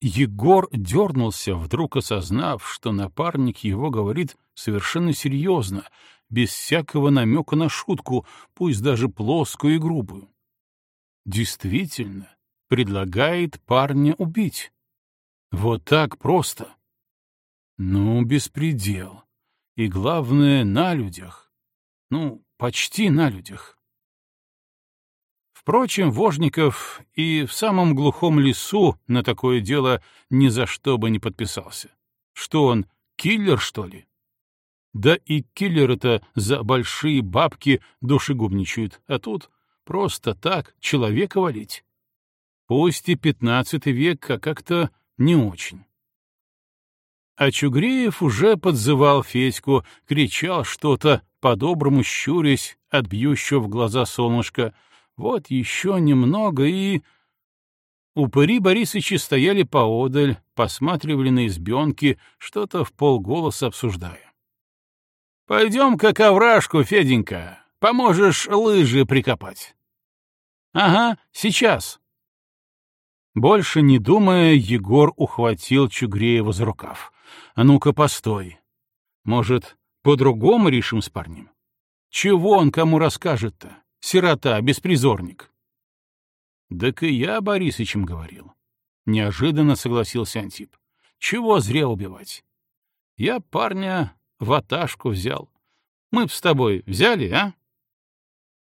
Егор дернулся, вдруг осознав, что напарник его говорит совершенно серьезно, без всякого намека на шутку, пусть даже плоскую и грубую. Действительно, предлагает парня убить. Вот так просто. Ну, беспредел. И главное, на людях. Ну, почти на людях. Впрочем, Вожников и в самом глухом лесу на такое дело ни за что бы не подписался. Что он, киллер, что ли? Да и киллеры-то за большие бабки душегубничают, а тут просто так человека валить. Пусть и пятнадцатый век, а как-то не очень. А Чугреев уже подзывал Федьку, кричал что-то, по-доброму щурясь от бьющего в глаза солнышка. Вот еще немного и... Упыри Борисычи стояли поодаль, посматривали на избенки, что-то в полголоса обсуждая. — Пойдем-ка к овражку, Феденька, поможешь лыжи прикопать. — Ага, сейчас. Больше не думая, Егор ухватил Чугреева за рукав. — А ну-ка, постой. Может, по-другому решим с парнем? Чего он кому расскажет-то? Сирота, беспризорник. «Так и я Борисычем говорил». Неожиданно согласился Антип. «Чего зря убивать? Я парня в аташку взял. Мы б с тобой взяли, а?»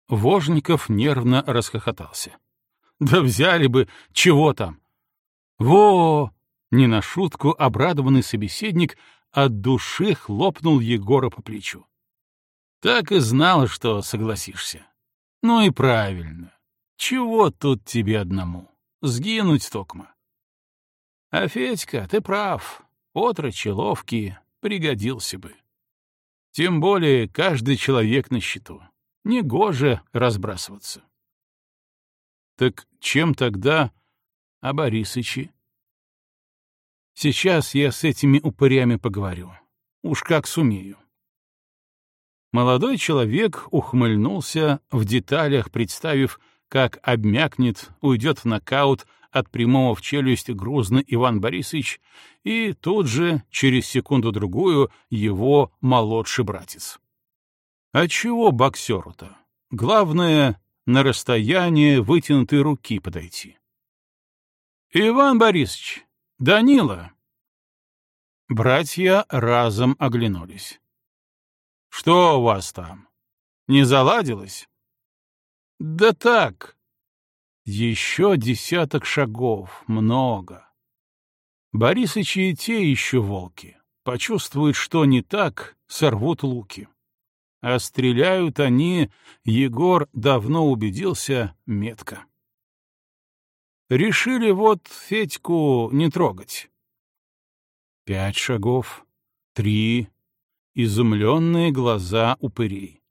Вожников нервно расхохотался. «Да взяли бы, чего там!» «Во!» — не на шутку обрадованный собеседник от души хлопнул Егора по плечу. «Так и знал, что согласишься. Ну и правильно. Чего тут тебе одному? Сгинуть токма. А Федька, ты прав, отрочи ловкий, пригодился бы. Тем более каждый человек на счету. Негоже разбрасываться. Так чем тогда о Борисыче? Сейчас я с этими упырями поговорю. Уж как сумею. Молодой человек ухмыльнулся, в деталях представив, как обмякнет, уйдет в нокаут от прямого в челюсть грузный Иван Борисович, и тут же, через секунду-другую, его молодший братец. А чего боксеру-то? Главное, на расстояние вытянутой руки подойти. «Иван Борисович! Данила!» Братья разом оглянулись. «Что у вас там? Не заладилось?» Да так. Еще десяток шагов, много. Борисычи и те еще волки. Почувствуют, что не так, сорвут луки. А стреляют они, Егор давно убедился, метко. Решили вот Федьку не трогать. Пять шагов, три, изумленные глаза упырей.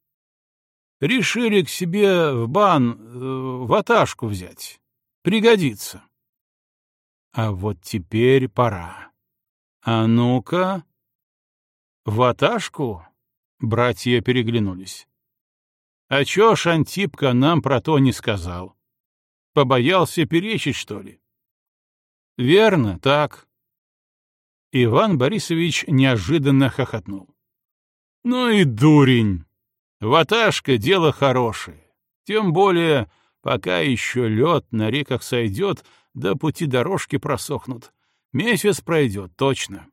Решили к себе в бан, э, в аташку взять. Пригодится. А вот теперь пора. А ну-ка... В аташку? Братья переглянулись. А чё ж Антипка нам про то не сказал? Побоялся перечить, что ли? Верно, так. Иван Борисович неожиданно хохотнул. Ну и дурень! Ваташка — дело хорошее. Тем более, пока еще лед на реках сойдет, да пути дорожки просохнут. Месяц пройдет, точно.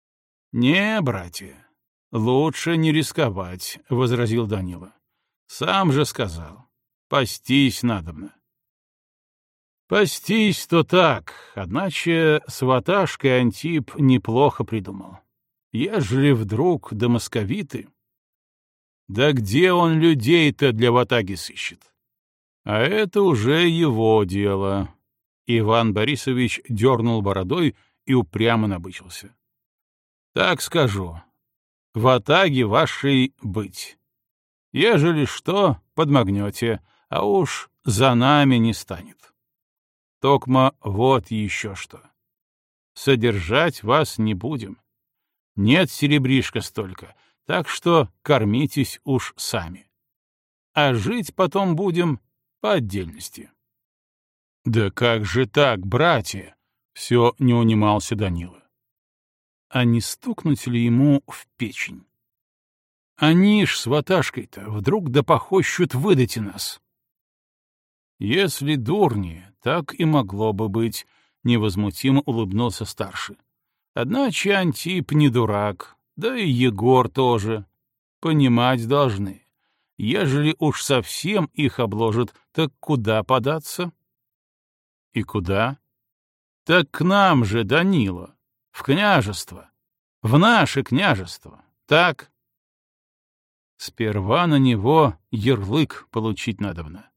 — Не, братья, лучше не рисковать, — возразил Данила. — Сам же сказал. Пастись надобно. Пастись-то так, одначе с ваташкой Антип неплохо придумал. Ежели вдруг да московиты... Да где он людей-то для ватаги сыщет? А это уже его дело. Иван Борисович дернул бородой и упрямо набычился. Так скажу. В атаге вашей быть. Ежели что, подмогнете, а уж за нами не станет. Токма вот еще что. Содержать вас не будем. Нет серебришка столько, так что кормитесь уж сами. А жить потом будем по отдельности. «Да как же так, братья?» — все не унимался Данила. А не стукнуть ли ему в печень? Они ж с ваташкой-то вдруг да похощут выдать нас. Если дурни, так и могло бы быть, — невозмутимо улыбнулся старший. Одначе Антип не дурак, да и Егор тоже. Понимать должны. Ежели уж совсем их обложат, так куда податься? И куда? Так к нам же, Данила, в княжество, в наше княжество, так? Сперва на него ярлык получить надобно.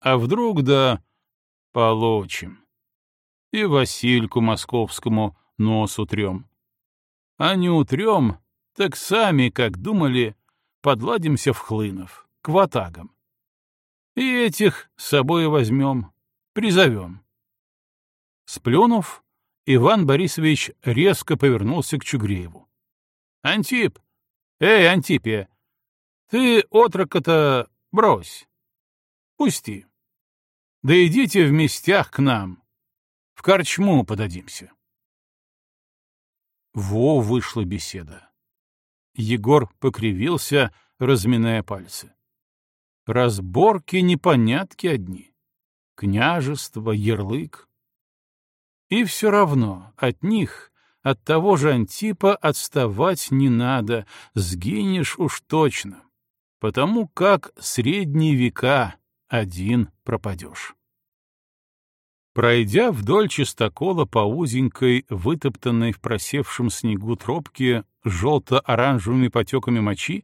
А вдруг да получим. И Васильку московскому нос утрем. А не утрем, так сами, как думали, подладимся в хлынов, к ватагам. И этих с собой возьмем, призовем. Сплюнув, Иван Борисович резко повернулся к Чугрееву. — Антип! Эй, Антипия! Ты отрока-то брось. Пусти. Да идите в местях к нам. В корчму подадимся. Во вышла беседа. Егор покривился, разминая пальцы. Разборки непонятки одни. Княжество, ярлык. И все равно от них, от того же Антипа, отставать не надо, сгинешь уж точно, потому как средние века один пропадешь. Пройдя вдоль чистокола по узенькой, вытоптанной в просевшем снегу тропке желто-оранжевыми потеками мочи,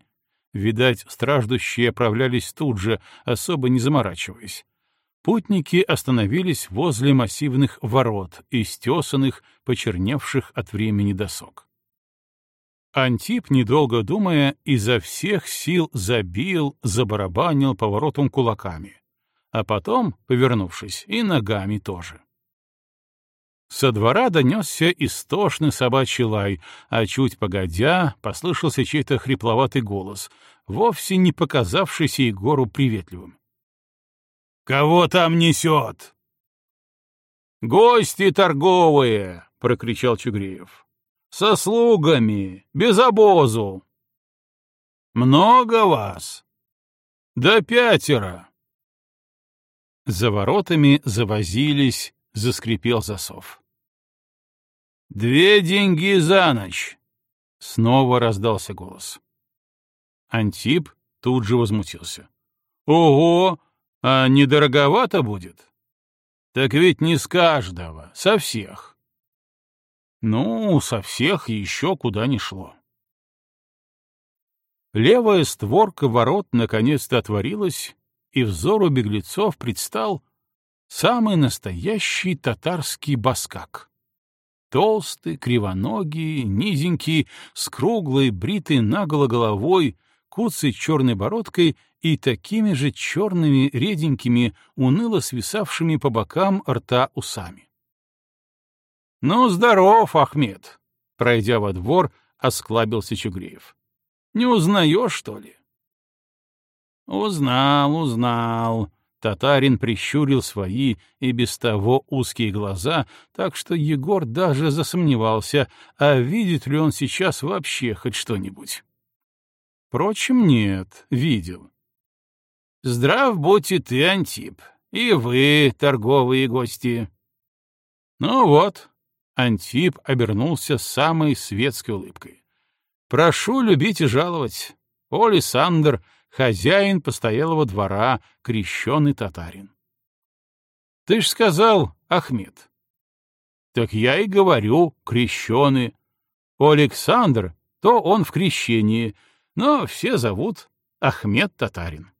видать, страждущие оправлялись тут же, особо не заморачиваясь, путники остановились возле массивных ворот, истесанных, почерневших от времени досок. Антип, недолго думая, изо всех сил забил, забарабанил поворотом кулаками, а потом, повернувшись, и ногами тоже. Со двора донесся истошный собачий лай, а чуть погодя послышался чей-то хрипловатый голос, вовсе не показавшийся Егору приветливым. «Кого там несет?» «Гости торговые!» — прокричал Чугреев со слугами, без обозу. Много вас? Да пятеро. За воротами завозились, заскрипел засов. Две деньги за ночь. Снова раздался голос. Антип тут же возмутился. Ого, а недороговато будет? Так ведь не с каждого, со всех. Ну, со всех еще куда ни шло. Левая створка ворот наконец-то отворилась, и взору беглецов предстал самый настоящий татарский баскак. Толстый, кривоногий, низенький, с круглой, бритой наголо головой, куцей черной бородкой и такими же черными, реденькими, уныло свисавшими по бокам рта усами. «Ну, здоров, Ахмед!» Пройдя во двор, осклабился Чугреев. «Не узнаешь, что ли?» «Узнал, узнал!» Татарин прищурил свои и без того узкие глаза, так что Егор даже засомневался, а видит ли он сейчас вообще хоть что-нибудь. Впрочем, нет, видел. «Здрав будь и ты, Антип, и вы, торговые гости!» «Ну вот, Антип обернулся самой светской улыбкой. «Прошу любить и жаловать. Олисандр, хозяин постоялого двора, крещеный татарин». «Ты ж сказал, Ахмед». «Так я и говорю, крещеный. Александр, то он в крещении, но все зовут Ахмед Татарин».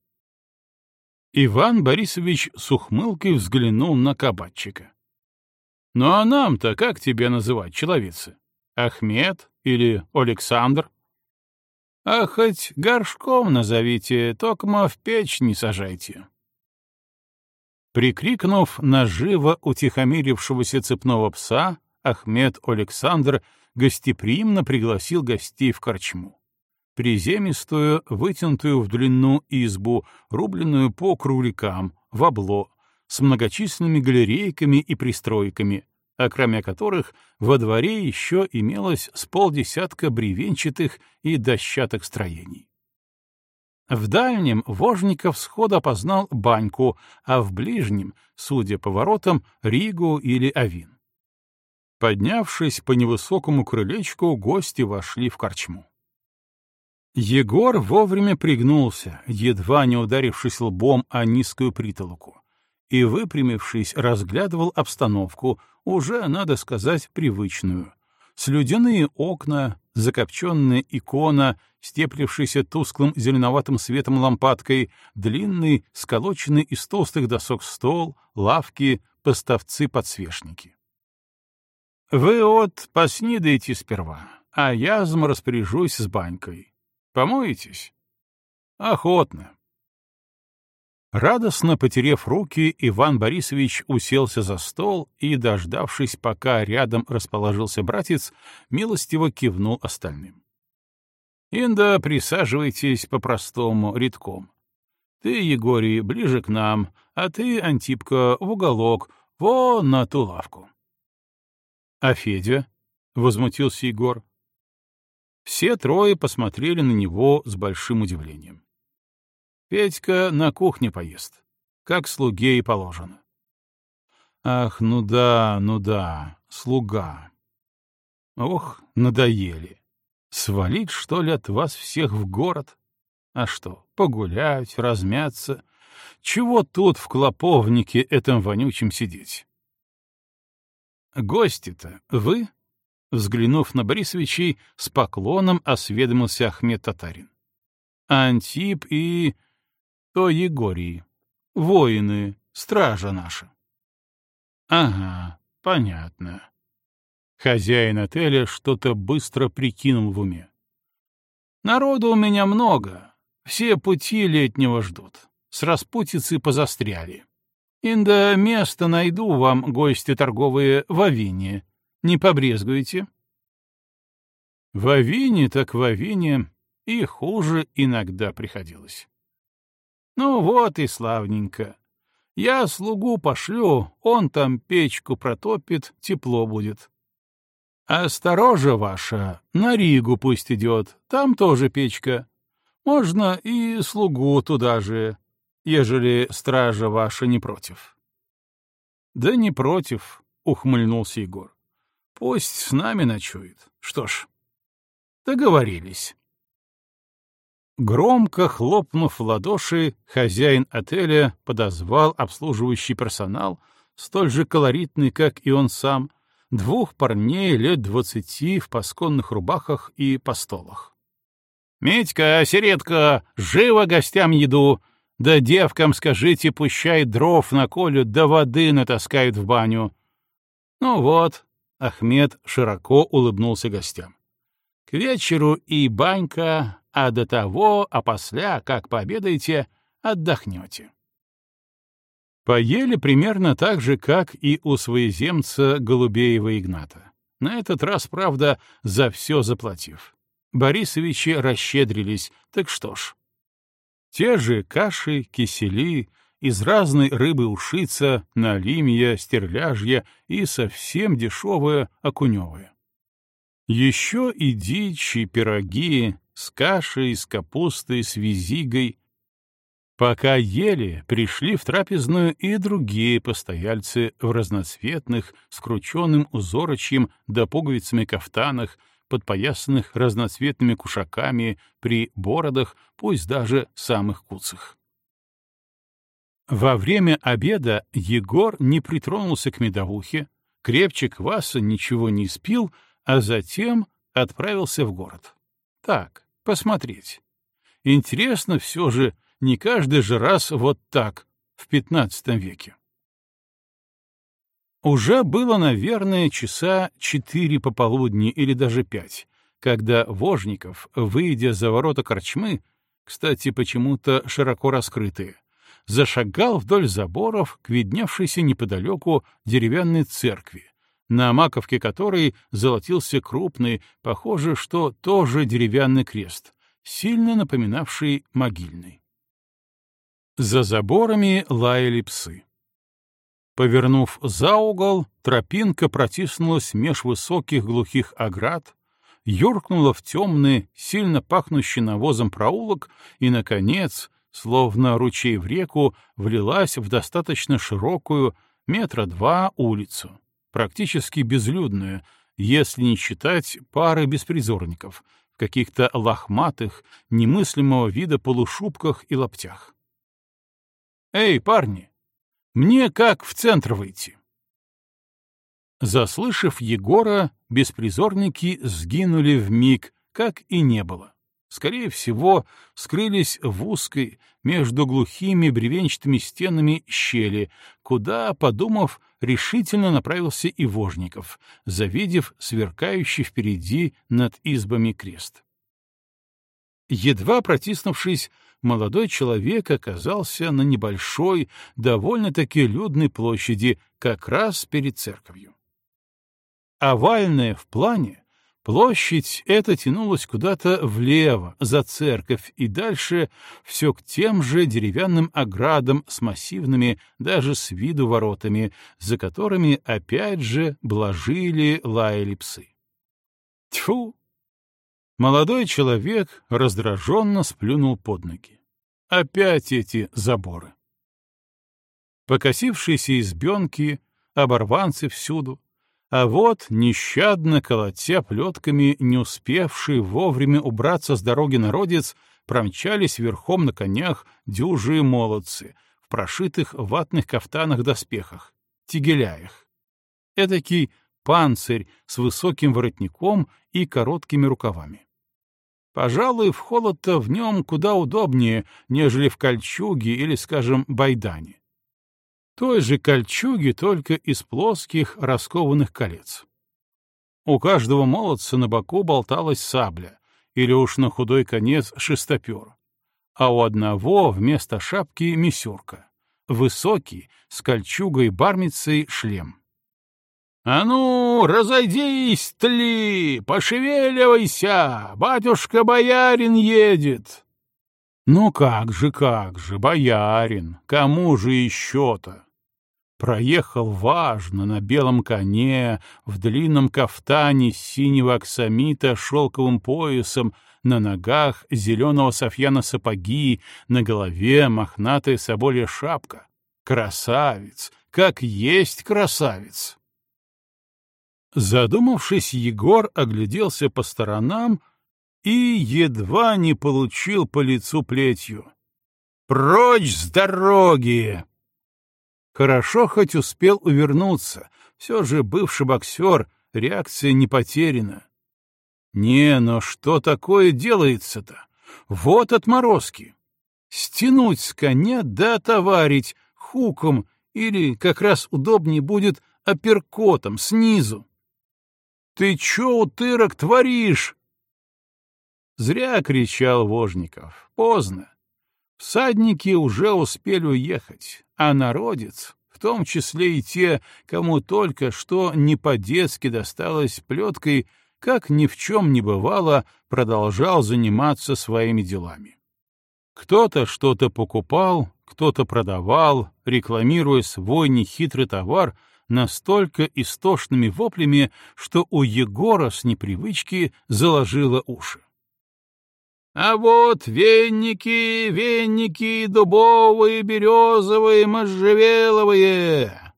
Иван Борисович с ухмылкой взглянул на кабачика. Ну а нам-то как тебя называть, человецы? Ахмед или Александр? А хоть горшком назовите, токма в печь не сажайте. Прикрикнув на живо утихомирившегося цепного пса, Ахмед Александр гостеприимно пригласил гостей в корчму. Приземистую, вытянутую в длину избу, рубленную по круглякам, в обло, с многочисленными галерейками и пристройками, а кроме которых во дворе еще имелось с полдесятка бревенчатых и дощатых строений. В дальнем Вожников сходу опознал баньку, а в ближнем, судя по воротам, Ригу или Авин. Поднявшись по невысокому крылечку, гости вошли в корчму. Егор вовремя пригнулся, едва не ударившись лбом о низкую притолоку и, выпрямившись, разглядывал обстановку, уже, надо сказать, привычную. Слюдяные окна, закопченная икона, степлившийся тусклым зеленоватым светом лампадкой, длинный, сколоченный из толстых досок стол, лавки, поставцы-подсвечники. Вы от поснидайте сперва, а я распоряжусь с банькой. Помоетесь? Охотно. Радостно потерев руки, Иван Борисович уселся за стол и, дождавшись, пока рядом расположился братец, милостиво кивнул остальным. «Инда, присаживайтесь по-простому, редком. Ты, Егорий, ближе к нам, а ты, Антипка, в уголок, вон на ту лавку». «А Федя?» — возмутился Егор. Все трое посмотрели на него с большим удивлением. Петька на кухне поест, как слуге и положено. Ах, ну да, ну да, слуга. Ох, надоели. Свалить, что ли, от вас всех в город? А что, погулять, размяться? Чего тут в клоповнике этом вонючем сидеть? Гости-то вы? Взглянув на Борисовичей, с поклоном осведомился Ахмед Татарин. Антип и то Егорий. Воины, стража наша. Ага, понятно. Хозяин отеля что-то быстро прикинул в уме. Народу у меня много. Все пути летнего ждут. С распутицы позастряли. Инда место найду вам, гости торговые, в Авине. Не побрезгуете? В Авине так в Авине и хуже иногда приходилось. Ну вот и славненько. Я слугу пошлю, он там печку протопит, тепло будет. А сторожа ваша на Ригу пусть идет, там тоже печка. Можно и слугу туда же, ежели стража ваша не против. — Да не против, — ухмыльнулся Егор. — Пусть с нами ночует. Что ж, договорились. Громко хлопнув в ладоши, хозяин отеля подозвал обслуживающий персонал, столь же колоритный, как и он сам, двух парней лет двадцати в пасконных рубахах и постолах. «Медька, Середка, живо гостям еду! Да девкам скажите, пущай дров наколют, да воды натаскают в баню!» Ну вот, Ахмед широко улыбнулся гостям. К вечеру и банька, а до того, а после, как пообедаете, отдохнете. Поели примерно так же, как и у своеземца Голубеева Игната. На этот раз, правда, за все заплатив. Борисовичи расщедрились, так что ж. Те же каши, кисели, из разной рыбы ушица, налимья, стерляжья и совсем дешевая окуневая. Еще и дичь, и пироги, с кашей, с капустой, с визигой. Пока ели, пришли в трапезную и другие постояльцы в разноцветных, скрученным узорочьем да пуговицами кафтанах, подпоясанных разноцветными кушаками, при бородах, пусть даже самых куцах. Во время обеда Егор не притронулся к медовухе, крепче кваса ничего не спил, а затем отправился в город. Так, посмотреть. Интересно все же, не каждый же раз вот так, в пятнадцатом веке. Уже было, наверное, часа четыре пополудни или даже пять, когда Вожников, выйдя за ворота корчмы, кстати, почему-то широко раскрытые, зашагал вдоль заборов к видневшейся неподалеку деревянной церкви, на маковке которой золотился крупный, похоже, что тоже деревянный крест, сильно напоминавший могильный. За заборами лаяли псы. Повернув за угол, тропинка протиснулась меж высоких глухих оград, юркнула в темный, сильно пахнущий навозом проулок и, наконец, словно ручей в реку, влилась в достаточно широкую, метра два, улицу практически безлюдную, если не считать пары беспризорников в каких-то лохматых, немыслимого вида полушубках и лаптях. «Эй, парни, мне как в центр выйти?» Заслышав Егора, беспризорники сгинули в миг, как и не было. Скорее всего, скрылись в узкой, между глухими бревенчатыми стенами щели, куда, подумав, решительно направился и Вожников, завидев сверкающий впереди над избами крест. Едва протиснувшись, молодой человек оказался на небольшой, довольно-таки людной площади, как раз перед церковью. Овальная в плане, площадь эта тянулась куда-то влево, за церковь, и дальше все к тем же деревянным оградам с массивными, даже с виду воротами, за которыми опять же блажили лаяли псы. Тьфу! Молодой человек раздраженно сплюнул под ноги. Опять эти заборы. Покосившиеся избенки, оборванцы всюду, а вот, нещадно колотя плетками, не успевший вовремя убраться с дороги народец, промчались верхом на конях дюжие молодцы в прошитых ватных кафтанах-доспехах, тигеляях. Эдакий панцирь с высоким воротником и короткими рукавами. Пожалуй, в холод-то в нем куда удобнее, нежели в кольчуге или, скажем, байдане той же кольчуги, только из плоских раскованных колец. У каждого молодца на боку болталась сабля, или уж на худой конец шестопер, а у одного вместо шапки мисюрка, высокий, с кольчугой-бармицей шлем. — А ну, разойдись, тли, пошевеливайся, батюшка-боярин едет! Ну как же, как же, боярин, кому же еще-то? Проехал важно на белом коне, в длинном кафтане синего аксамита шелковым поясом, на ногах зеленого софьяна сапоги, на голове мохнатая соболья шапка. Красавец, как есть красавец! Задумавшись, Егор огляделся по сторонам и едва не получил по лицу плетью. «Прочь с дороги!» Хорошо хоть успел увернуться, все же бывший боксер, реакция не потеряна. Не, но что такое делается-то? Вот отморозки. Стянуть с коня да товарить хуком или, как раз удобнее будет, апперкотом снизу. «Ты чё, утырок, творишь?» Зря кричал Вожников. Поздно. Всадники уже успели уехать, а народец, в том числе и те, кому только что не по-детски досталось плеткой, как ни в чем не бывало, продолжал заниматься своими делами. Кто-то что-то покупал, кто-то продавал, рекламируя свой нехитрый товар настолько истошными воплями, что у Егора с непривычки заложило уши. А вот венники, венники дубовые, березовые, можжевеловые.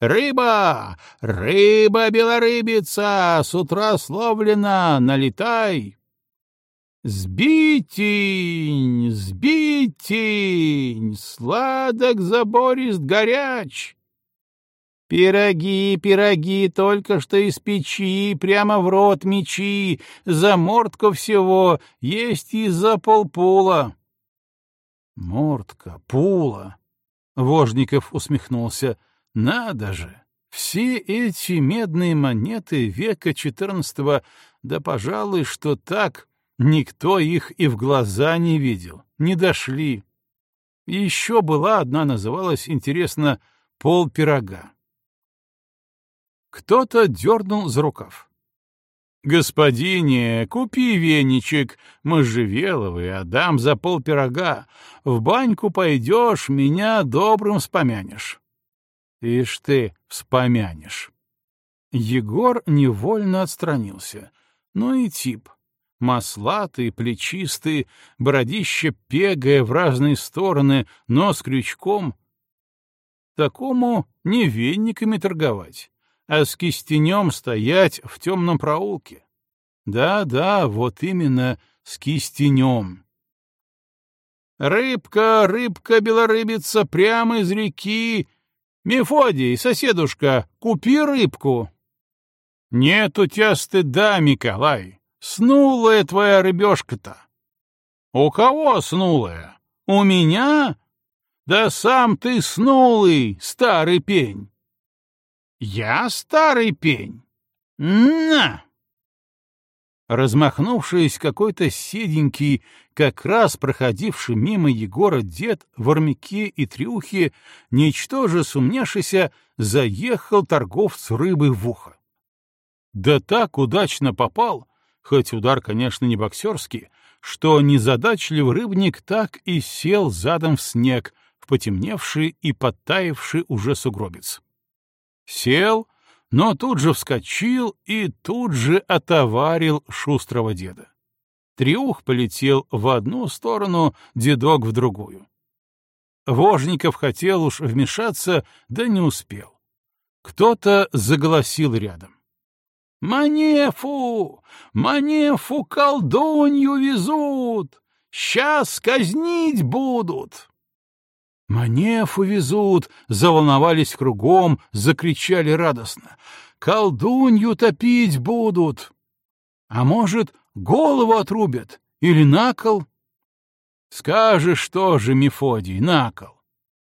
Рыба, рыба белорыбица, с утра словлена, налетай. Сбитень, сбитень, сладок заборист горяч. Пироги, пироги, только что из печи, прямо в рот мечи, мордку всего, есть и за полпула. Мордка, пула. Вожников усмехнулся. Надо же! Все эти медные монеты века четырнадцатого, да, пожалуй, что так, никто их и в глаза не видел, не дошли. Еще была одна, называлась, интересно, пол пирога. Кто-то дернул за рукав. «Господине, купи веничек, можжевеловый, отдам за пол пирога. В баньку пойдешь, меня добрым вспомянешь». «Ишь ты, вспомянешь». Егор невольно отстранился. Ну и тип. Маслатый, плечистый, бородище пегая в разные стороны, но с крючком. Такому не венниками торговать а с кистенем стоять в темном проулке. Да-да, вот именно с кистенем. «Рыбка, рыбка, белорыбица, прямо из реки! Мефодий, соседушка, купи рыбку!» Нет у тебя стыда, Николай. Снулая твоя рыбешка-то. У кого снулая? У меня? Да сам ты снулый, старый пень. Я старый пень? На! Размахнувшись, какой-то седенький, как раз проходивший мимо Егора дед в армяке и трюхе, ничтоже сумневшийся, заехал торговцу рыбы в ухо. Да так удачно попал, хоть удар, конечно, не боксерский, что незадачливый рыбник так и сел задом в снег, в потемневший и подтаивший уже сугробец. Сел, но тут же вскочил и тут же отоварил шустрого деда. Триух полетел в одну сторону, дедок в другую. Вожников хотел уж вмешаться, да не успел. Кто-то заголосил рядом. «Манефу! Манефу колдунью везут! Сейчас казнить будут!» «Манефу везут!» — заволновались кругом, закричали радостно. «Колдунью топить будут!» «А может, голову отрубят? Или на кол?» «Скажешь что же, Мефодий, на кол?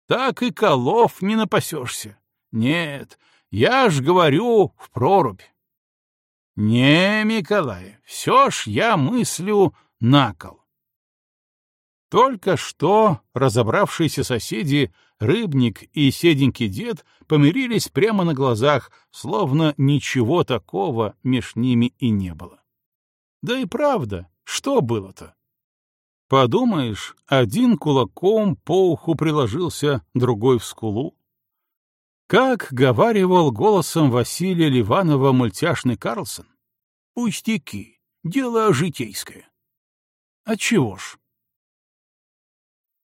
Так и колов не напасешься. Нет, я ж говорю в прорубь». «Не, Миколай, все ж я мыслю на кол. Только что разобравшиеся соседи, рыбник и седенький дед, помирились прямо на глазах, словно ничего такого меж ними и не было. Да и правда, что было-то? Подумаешь, один кулаком по уху приложился, другой в скулу. Как говаривал голосом Василия Ливанова мультяшный Карлсон, пустяки, дело житейское. Отчего ж?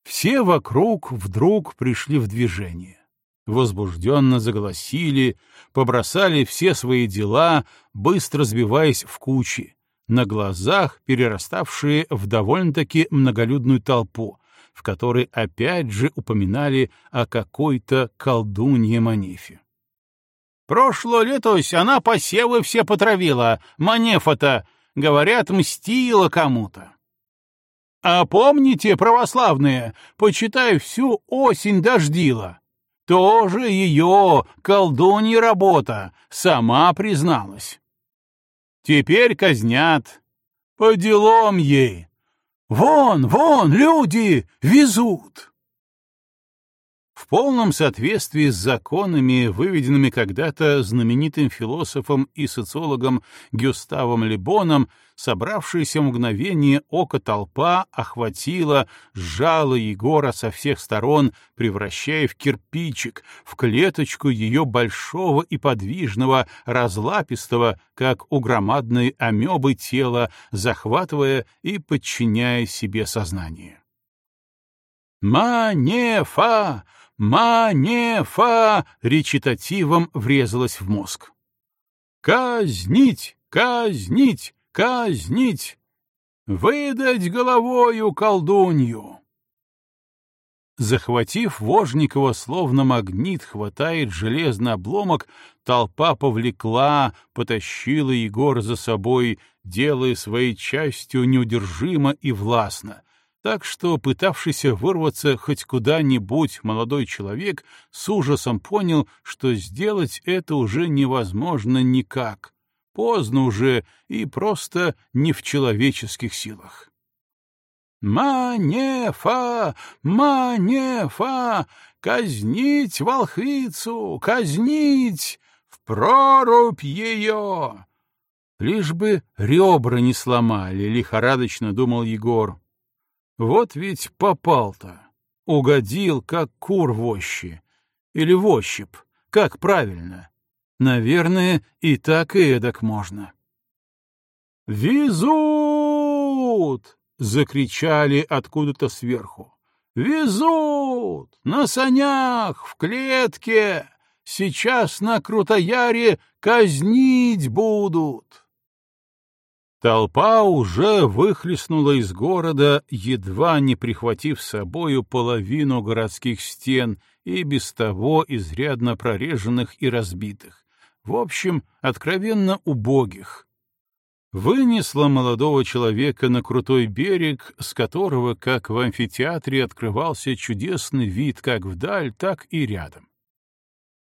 Все вокруг вдруг пришли в движение. Возбужденно заголосили, побросали все свои дела, быстро сбиваясь в кучи, на глазах перераставшие в довольно-таки многолюдную толпу, в которой опять же упоминали о какой-то колдунье Манефе. «Прошло летось она посевы все потравила, Манефа-то, говорят, мстила кому-то. А помните, православные, почитай, всю осень дождила. Тоже ее, колдунья работа, сама призналась. Теперь казнят. По делам ей. Вон, вон, люди везут. В полном соответствии с законами, выведенными когда-то знаменитым философом и социологом Гюставом Лебоном, собравшаяся мгновение ока толпа охватила, сжала Егора со всех сторон, превращая в кирпичик, в клеточку ее большого и подвижного, разлапистого, как у громадной амебы тела, захватывая и подчиняя себе сознание. «Манефа! «Манефа!» — речитативом врезалась в мозг. «Казнить! Казнить! Казнить! Выдать головою колдунью!» Захватив Вожникова, словно магнит хватает железный обломок, толпа повлекла, потащила Егора за собой, делая своей частью неудержимо и властно, так что пытавшийся вырваться хоть куда-нибудь молодой человек с ужасом понял, что сделать это уже невозможно никак. Поздно уже и просто не в человеческих силах. «Манефа! Манефа! Казнить волхвицу! Казнить! В прорубь ее!» Лишь бы ребра не сломали, — лихорадочно думал Егор. Вот ведь попал-то. Угодил, как кур в ощи. Или в. Как правильно? Наверное, и так и эдак можно. «Везут!» — закричали откуда-то сверху. «Везут! На санях, в клетке! Сейчас на Крутояре казнить будут!» Толпа уже выхлестнула из города, едва не прихватив с собою половину городских стен и без того изрядно прореженных и разбитых. В общем, откровенно убогих. Вынесла молодого человека на крутой берег, с которого, как в амфитеатре, открывался чудесный вид как вдаль, так и рядом.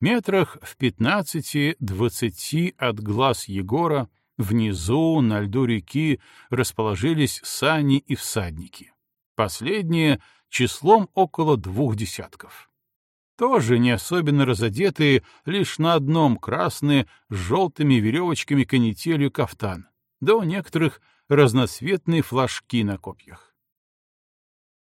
Метрах в пятнадцати-двадцати от глаз Егора внизу, на льду реки, расположились сани и всадники. Последние — числом около двух десятков тоже не особенно разодетые, лишь на одном красные с желтыми веревочками канителью кафтан, да у некоторых разноцветные флажки на копьях.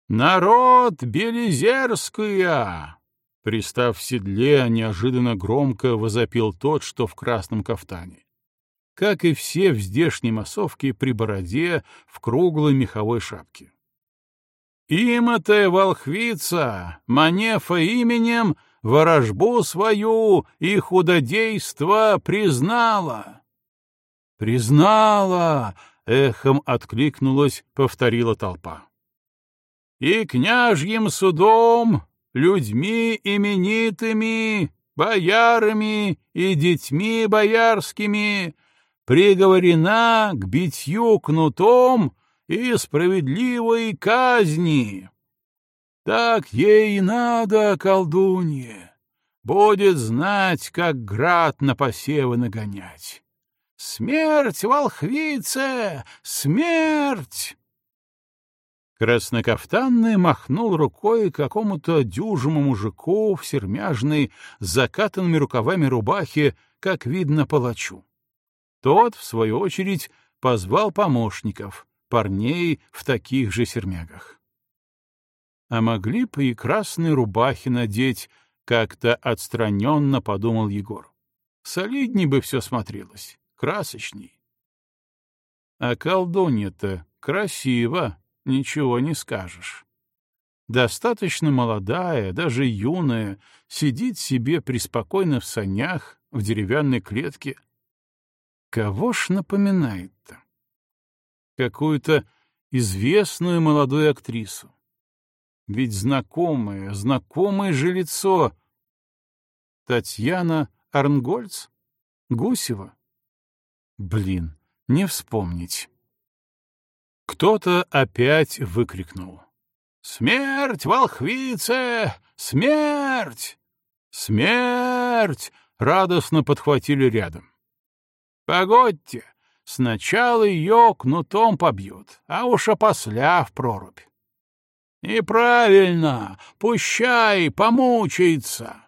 «Народ Белизерская!» Пристав в седле, неожиданно громко возопил тот, что в красном кафтане. Как и все в здешней массовке при бороде в круглой меховой шапке. Имя-то волхвица, манефа именем, ворожбу свою и худодейство признала. Признала, эхом откликнулась, повторила толпа. И княжьим судом, людьми именитыми, боярами и детьми боярскими приговорена к битью кнутом и справедливой казни. Так ей надо, колдунье, будет знать, как град на посевы нагонять. Смерть, волхвице, смерть! Краснокафтанный махнул рукой какому-то дюжему мужику в сермяжной, закатанными рукавами рубахе, как видно, палачу. Тот, в свою очередь, позвал помощников — парней в таких же сермягах. А могли бы и красные рубахи надеть, как-то отстраненно подумал Егор. Солидней бы все смотрелось, красочней. А колдунья-то красиво, ничего не скажешь. Достаточно молодая, даже юная, сидит себе преспокойно в санях, в деревянной клетке. Кого ж напоминает-то? Какую-то известную молодую актрису. Ведь знакомое, знакомое же лицо. Татьяна Арнгольц? Гусева? Блин, не вспомнить. Кто-то опять выкрикнул. «Смерть, волхвице! Смерть! Смерть!» Радостно подхватили рядом. «Погодьте! Сначала ее кнутом побьют, а уж опосля в прорубь. И правильно, пущай, помучается.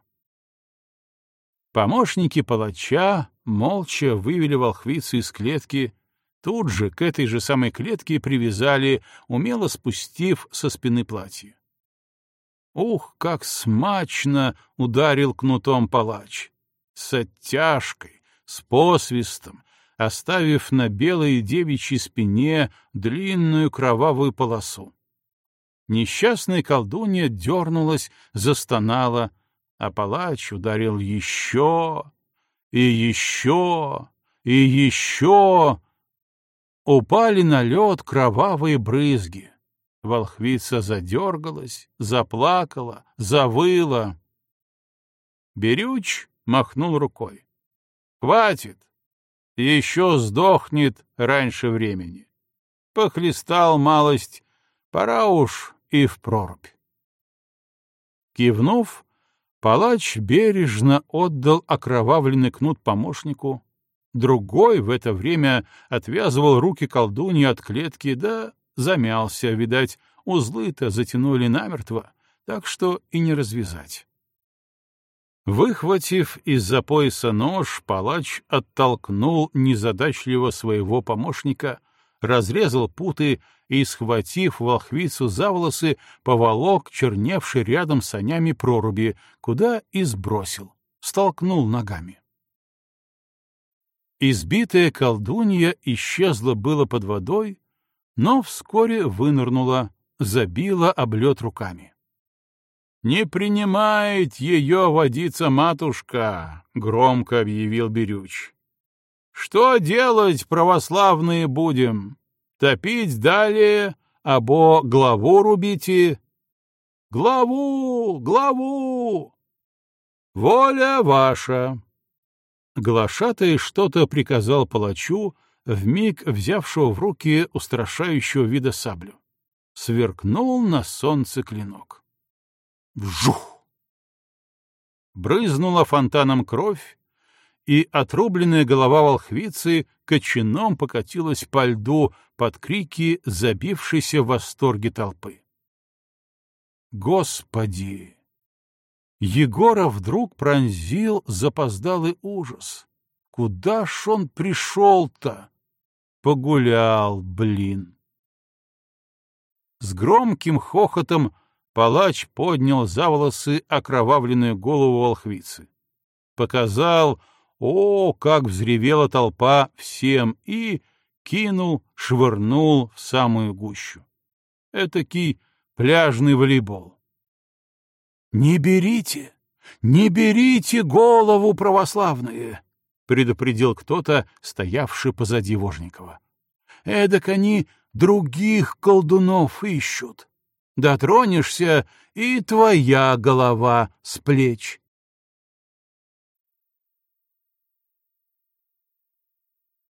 Помощники палача молча вывели волхвицу из клетки, тут же к этой же самой клетке привязали, умело спустив со спины платье. Ух, как смачно ударил кнутом палач! С оттяжкой, с посвистом, оставив на белой девичьей спине длинную кровавую полосу. Несчастная колдунья дернулась, застонала, а палач ударил еще и еще и еще. Упали на лед кровавые брызги. Волхвица задергалась, заплакала, завыла. Берюч махнул рукой. «Хватит! Еще сдохнет раньше времени. Похлестал малость, пора уж и в прорубь. Кивнув, палач бережно отдал окровавленный кнут помощнику, другой в это время отвязывал руки колдуньи от клетки, да замялся, видать, узлы-то затянули намертво, так что и не развязать. Выхватив из-за пояса нож, палач оттолкнул незадачливо своего помощника, разрезал путы и, схватив волхвицу за волосы, поволок черневший рядом с санями проруби, куда и сбросил, столкнул ногами. Избитая колдунья исчезла было под водой, но вскоре вынырнула, забила об лед руками. «Не принимает ее водица матушка», — громко объявил Берюч. «Что делать, православные, будем? Топить далее, або главу рубите?» «Главу! Главу!» «Воля ваша!» Глашатай что-то приказал палачу, вмиг взявшего в руки устрашающего вида саблю. Сверкнул на солнце клинок. Вжух! Брызнула фонтаном кровь, и отрубленная голова волхвицы кочаном покатилась по льду под крики забившейся в восторге толпы. Господи! Егора вдруг пронзил запоздалый ужас. Куда ж он пришел-то? Погулял, блин. С громким хохотом палач поднял за волосы окровавленную голову волхвицы. Показал, о, как взревела толпа всем, и кинул, швырнул в самую гущу. Этакий пляжный волейбол. «Не берите! Не берите голову православные!» — предупредил кто-то, стоявший позади Вожникова. «Эдак они других колдунов ищут. Дотронешься, и твоя голова с плеч».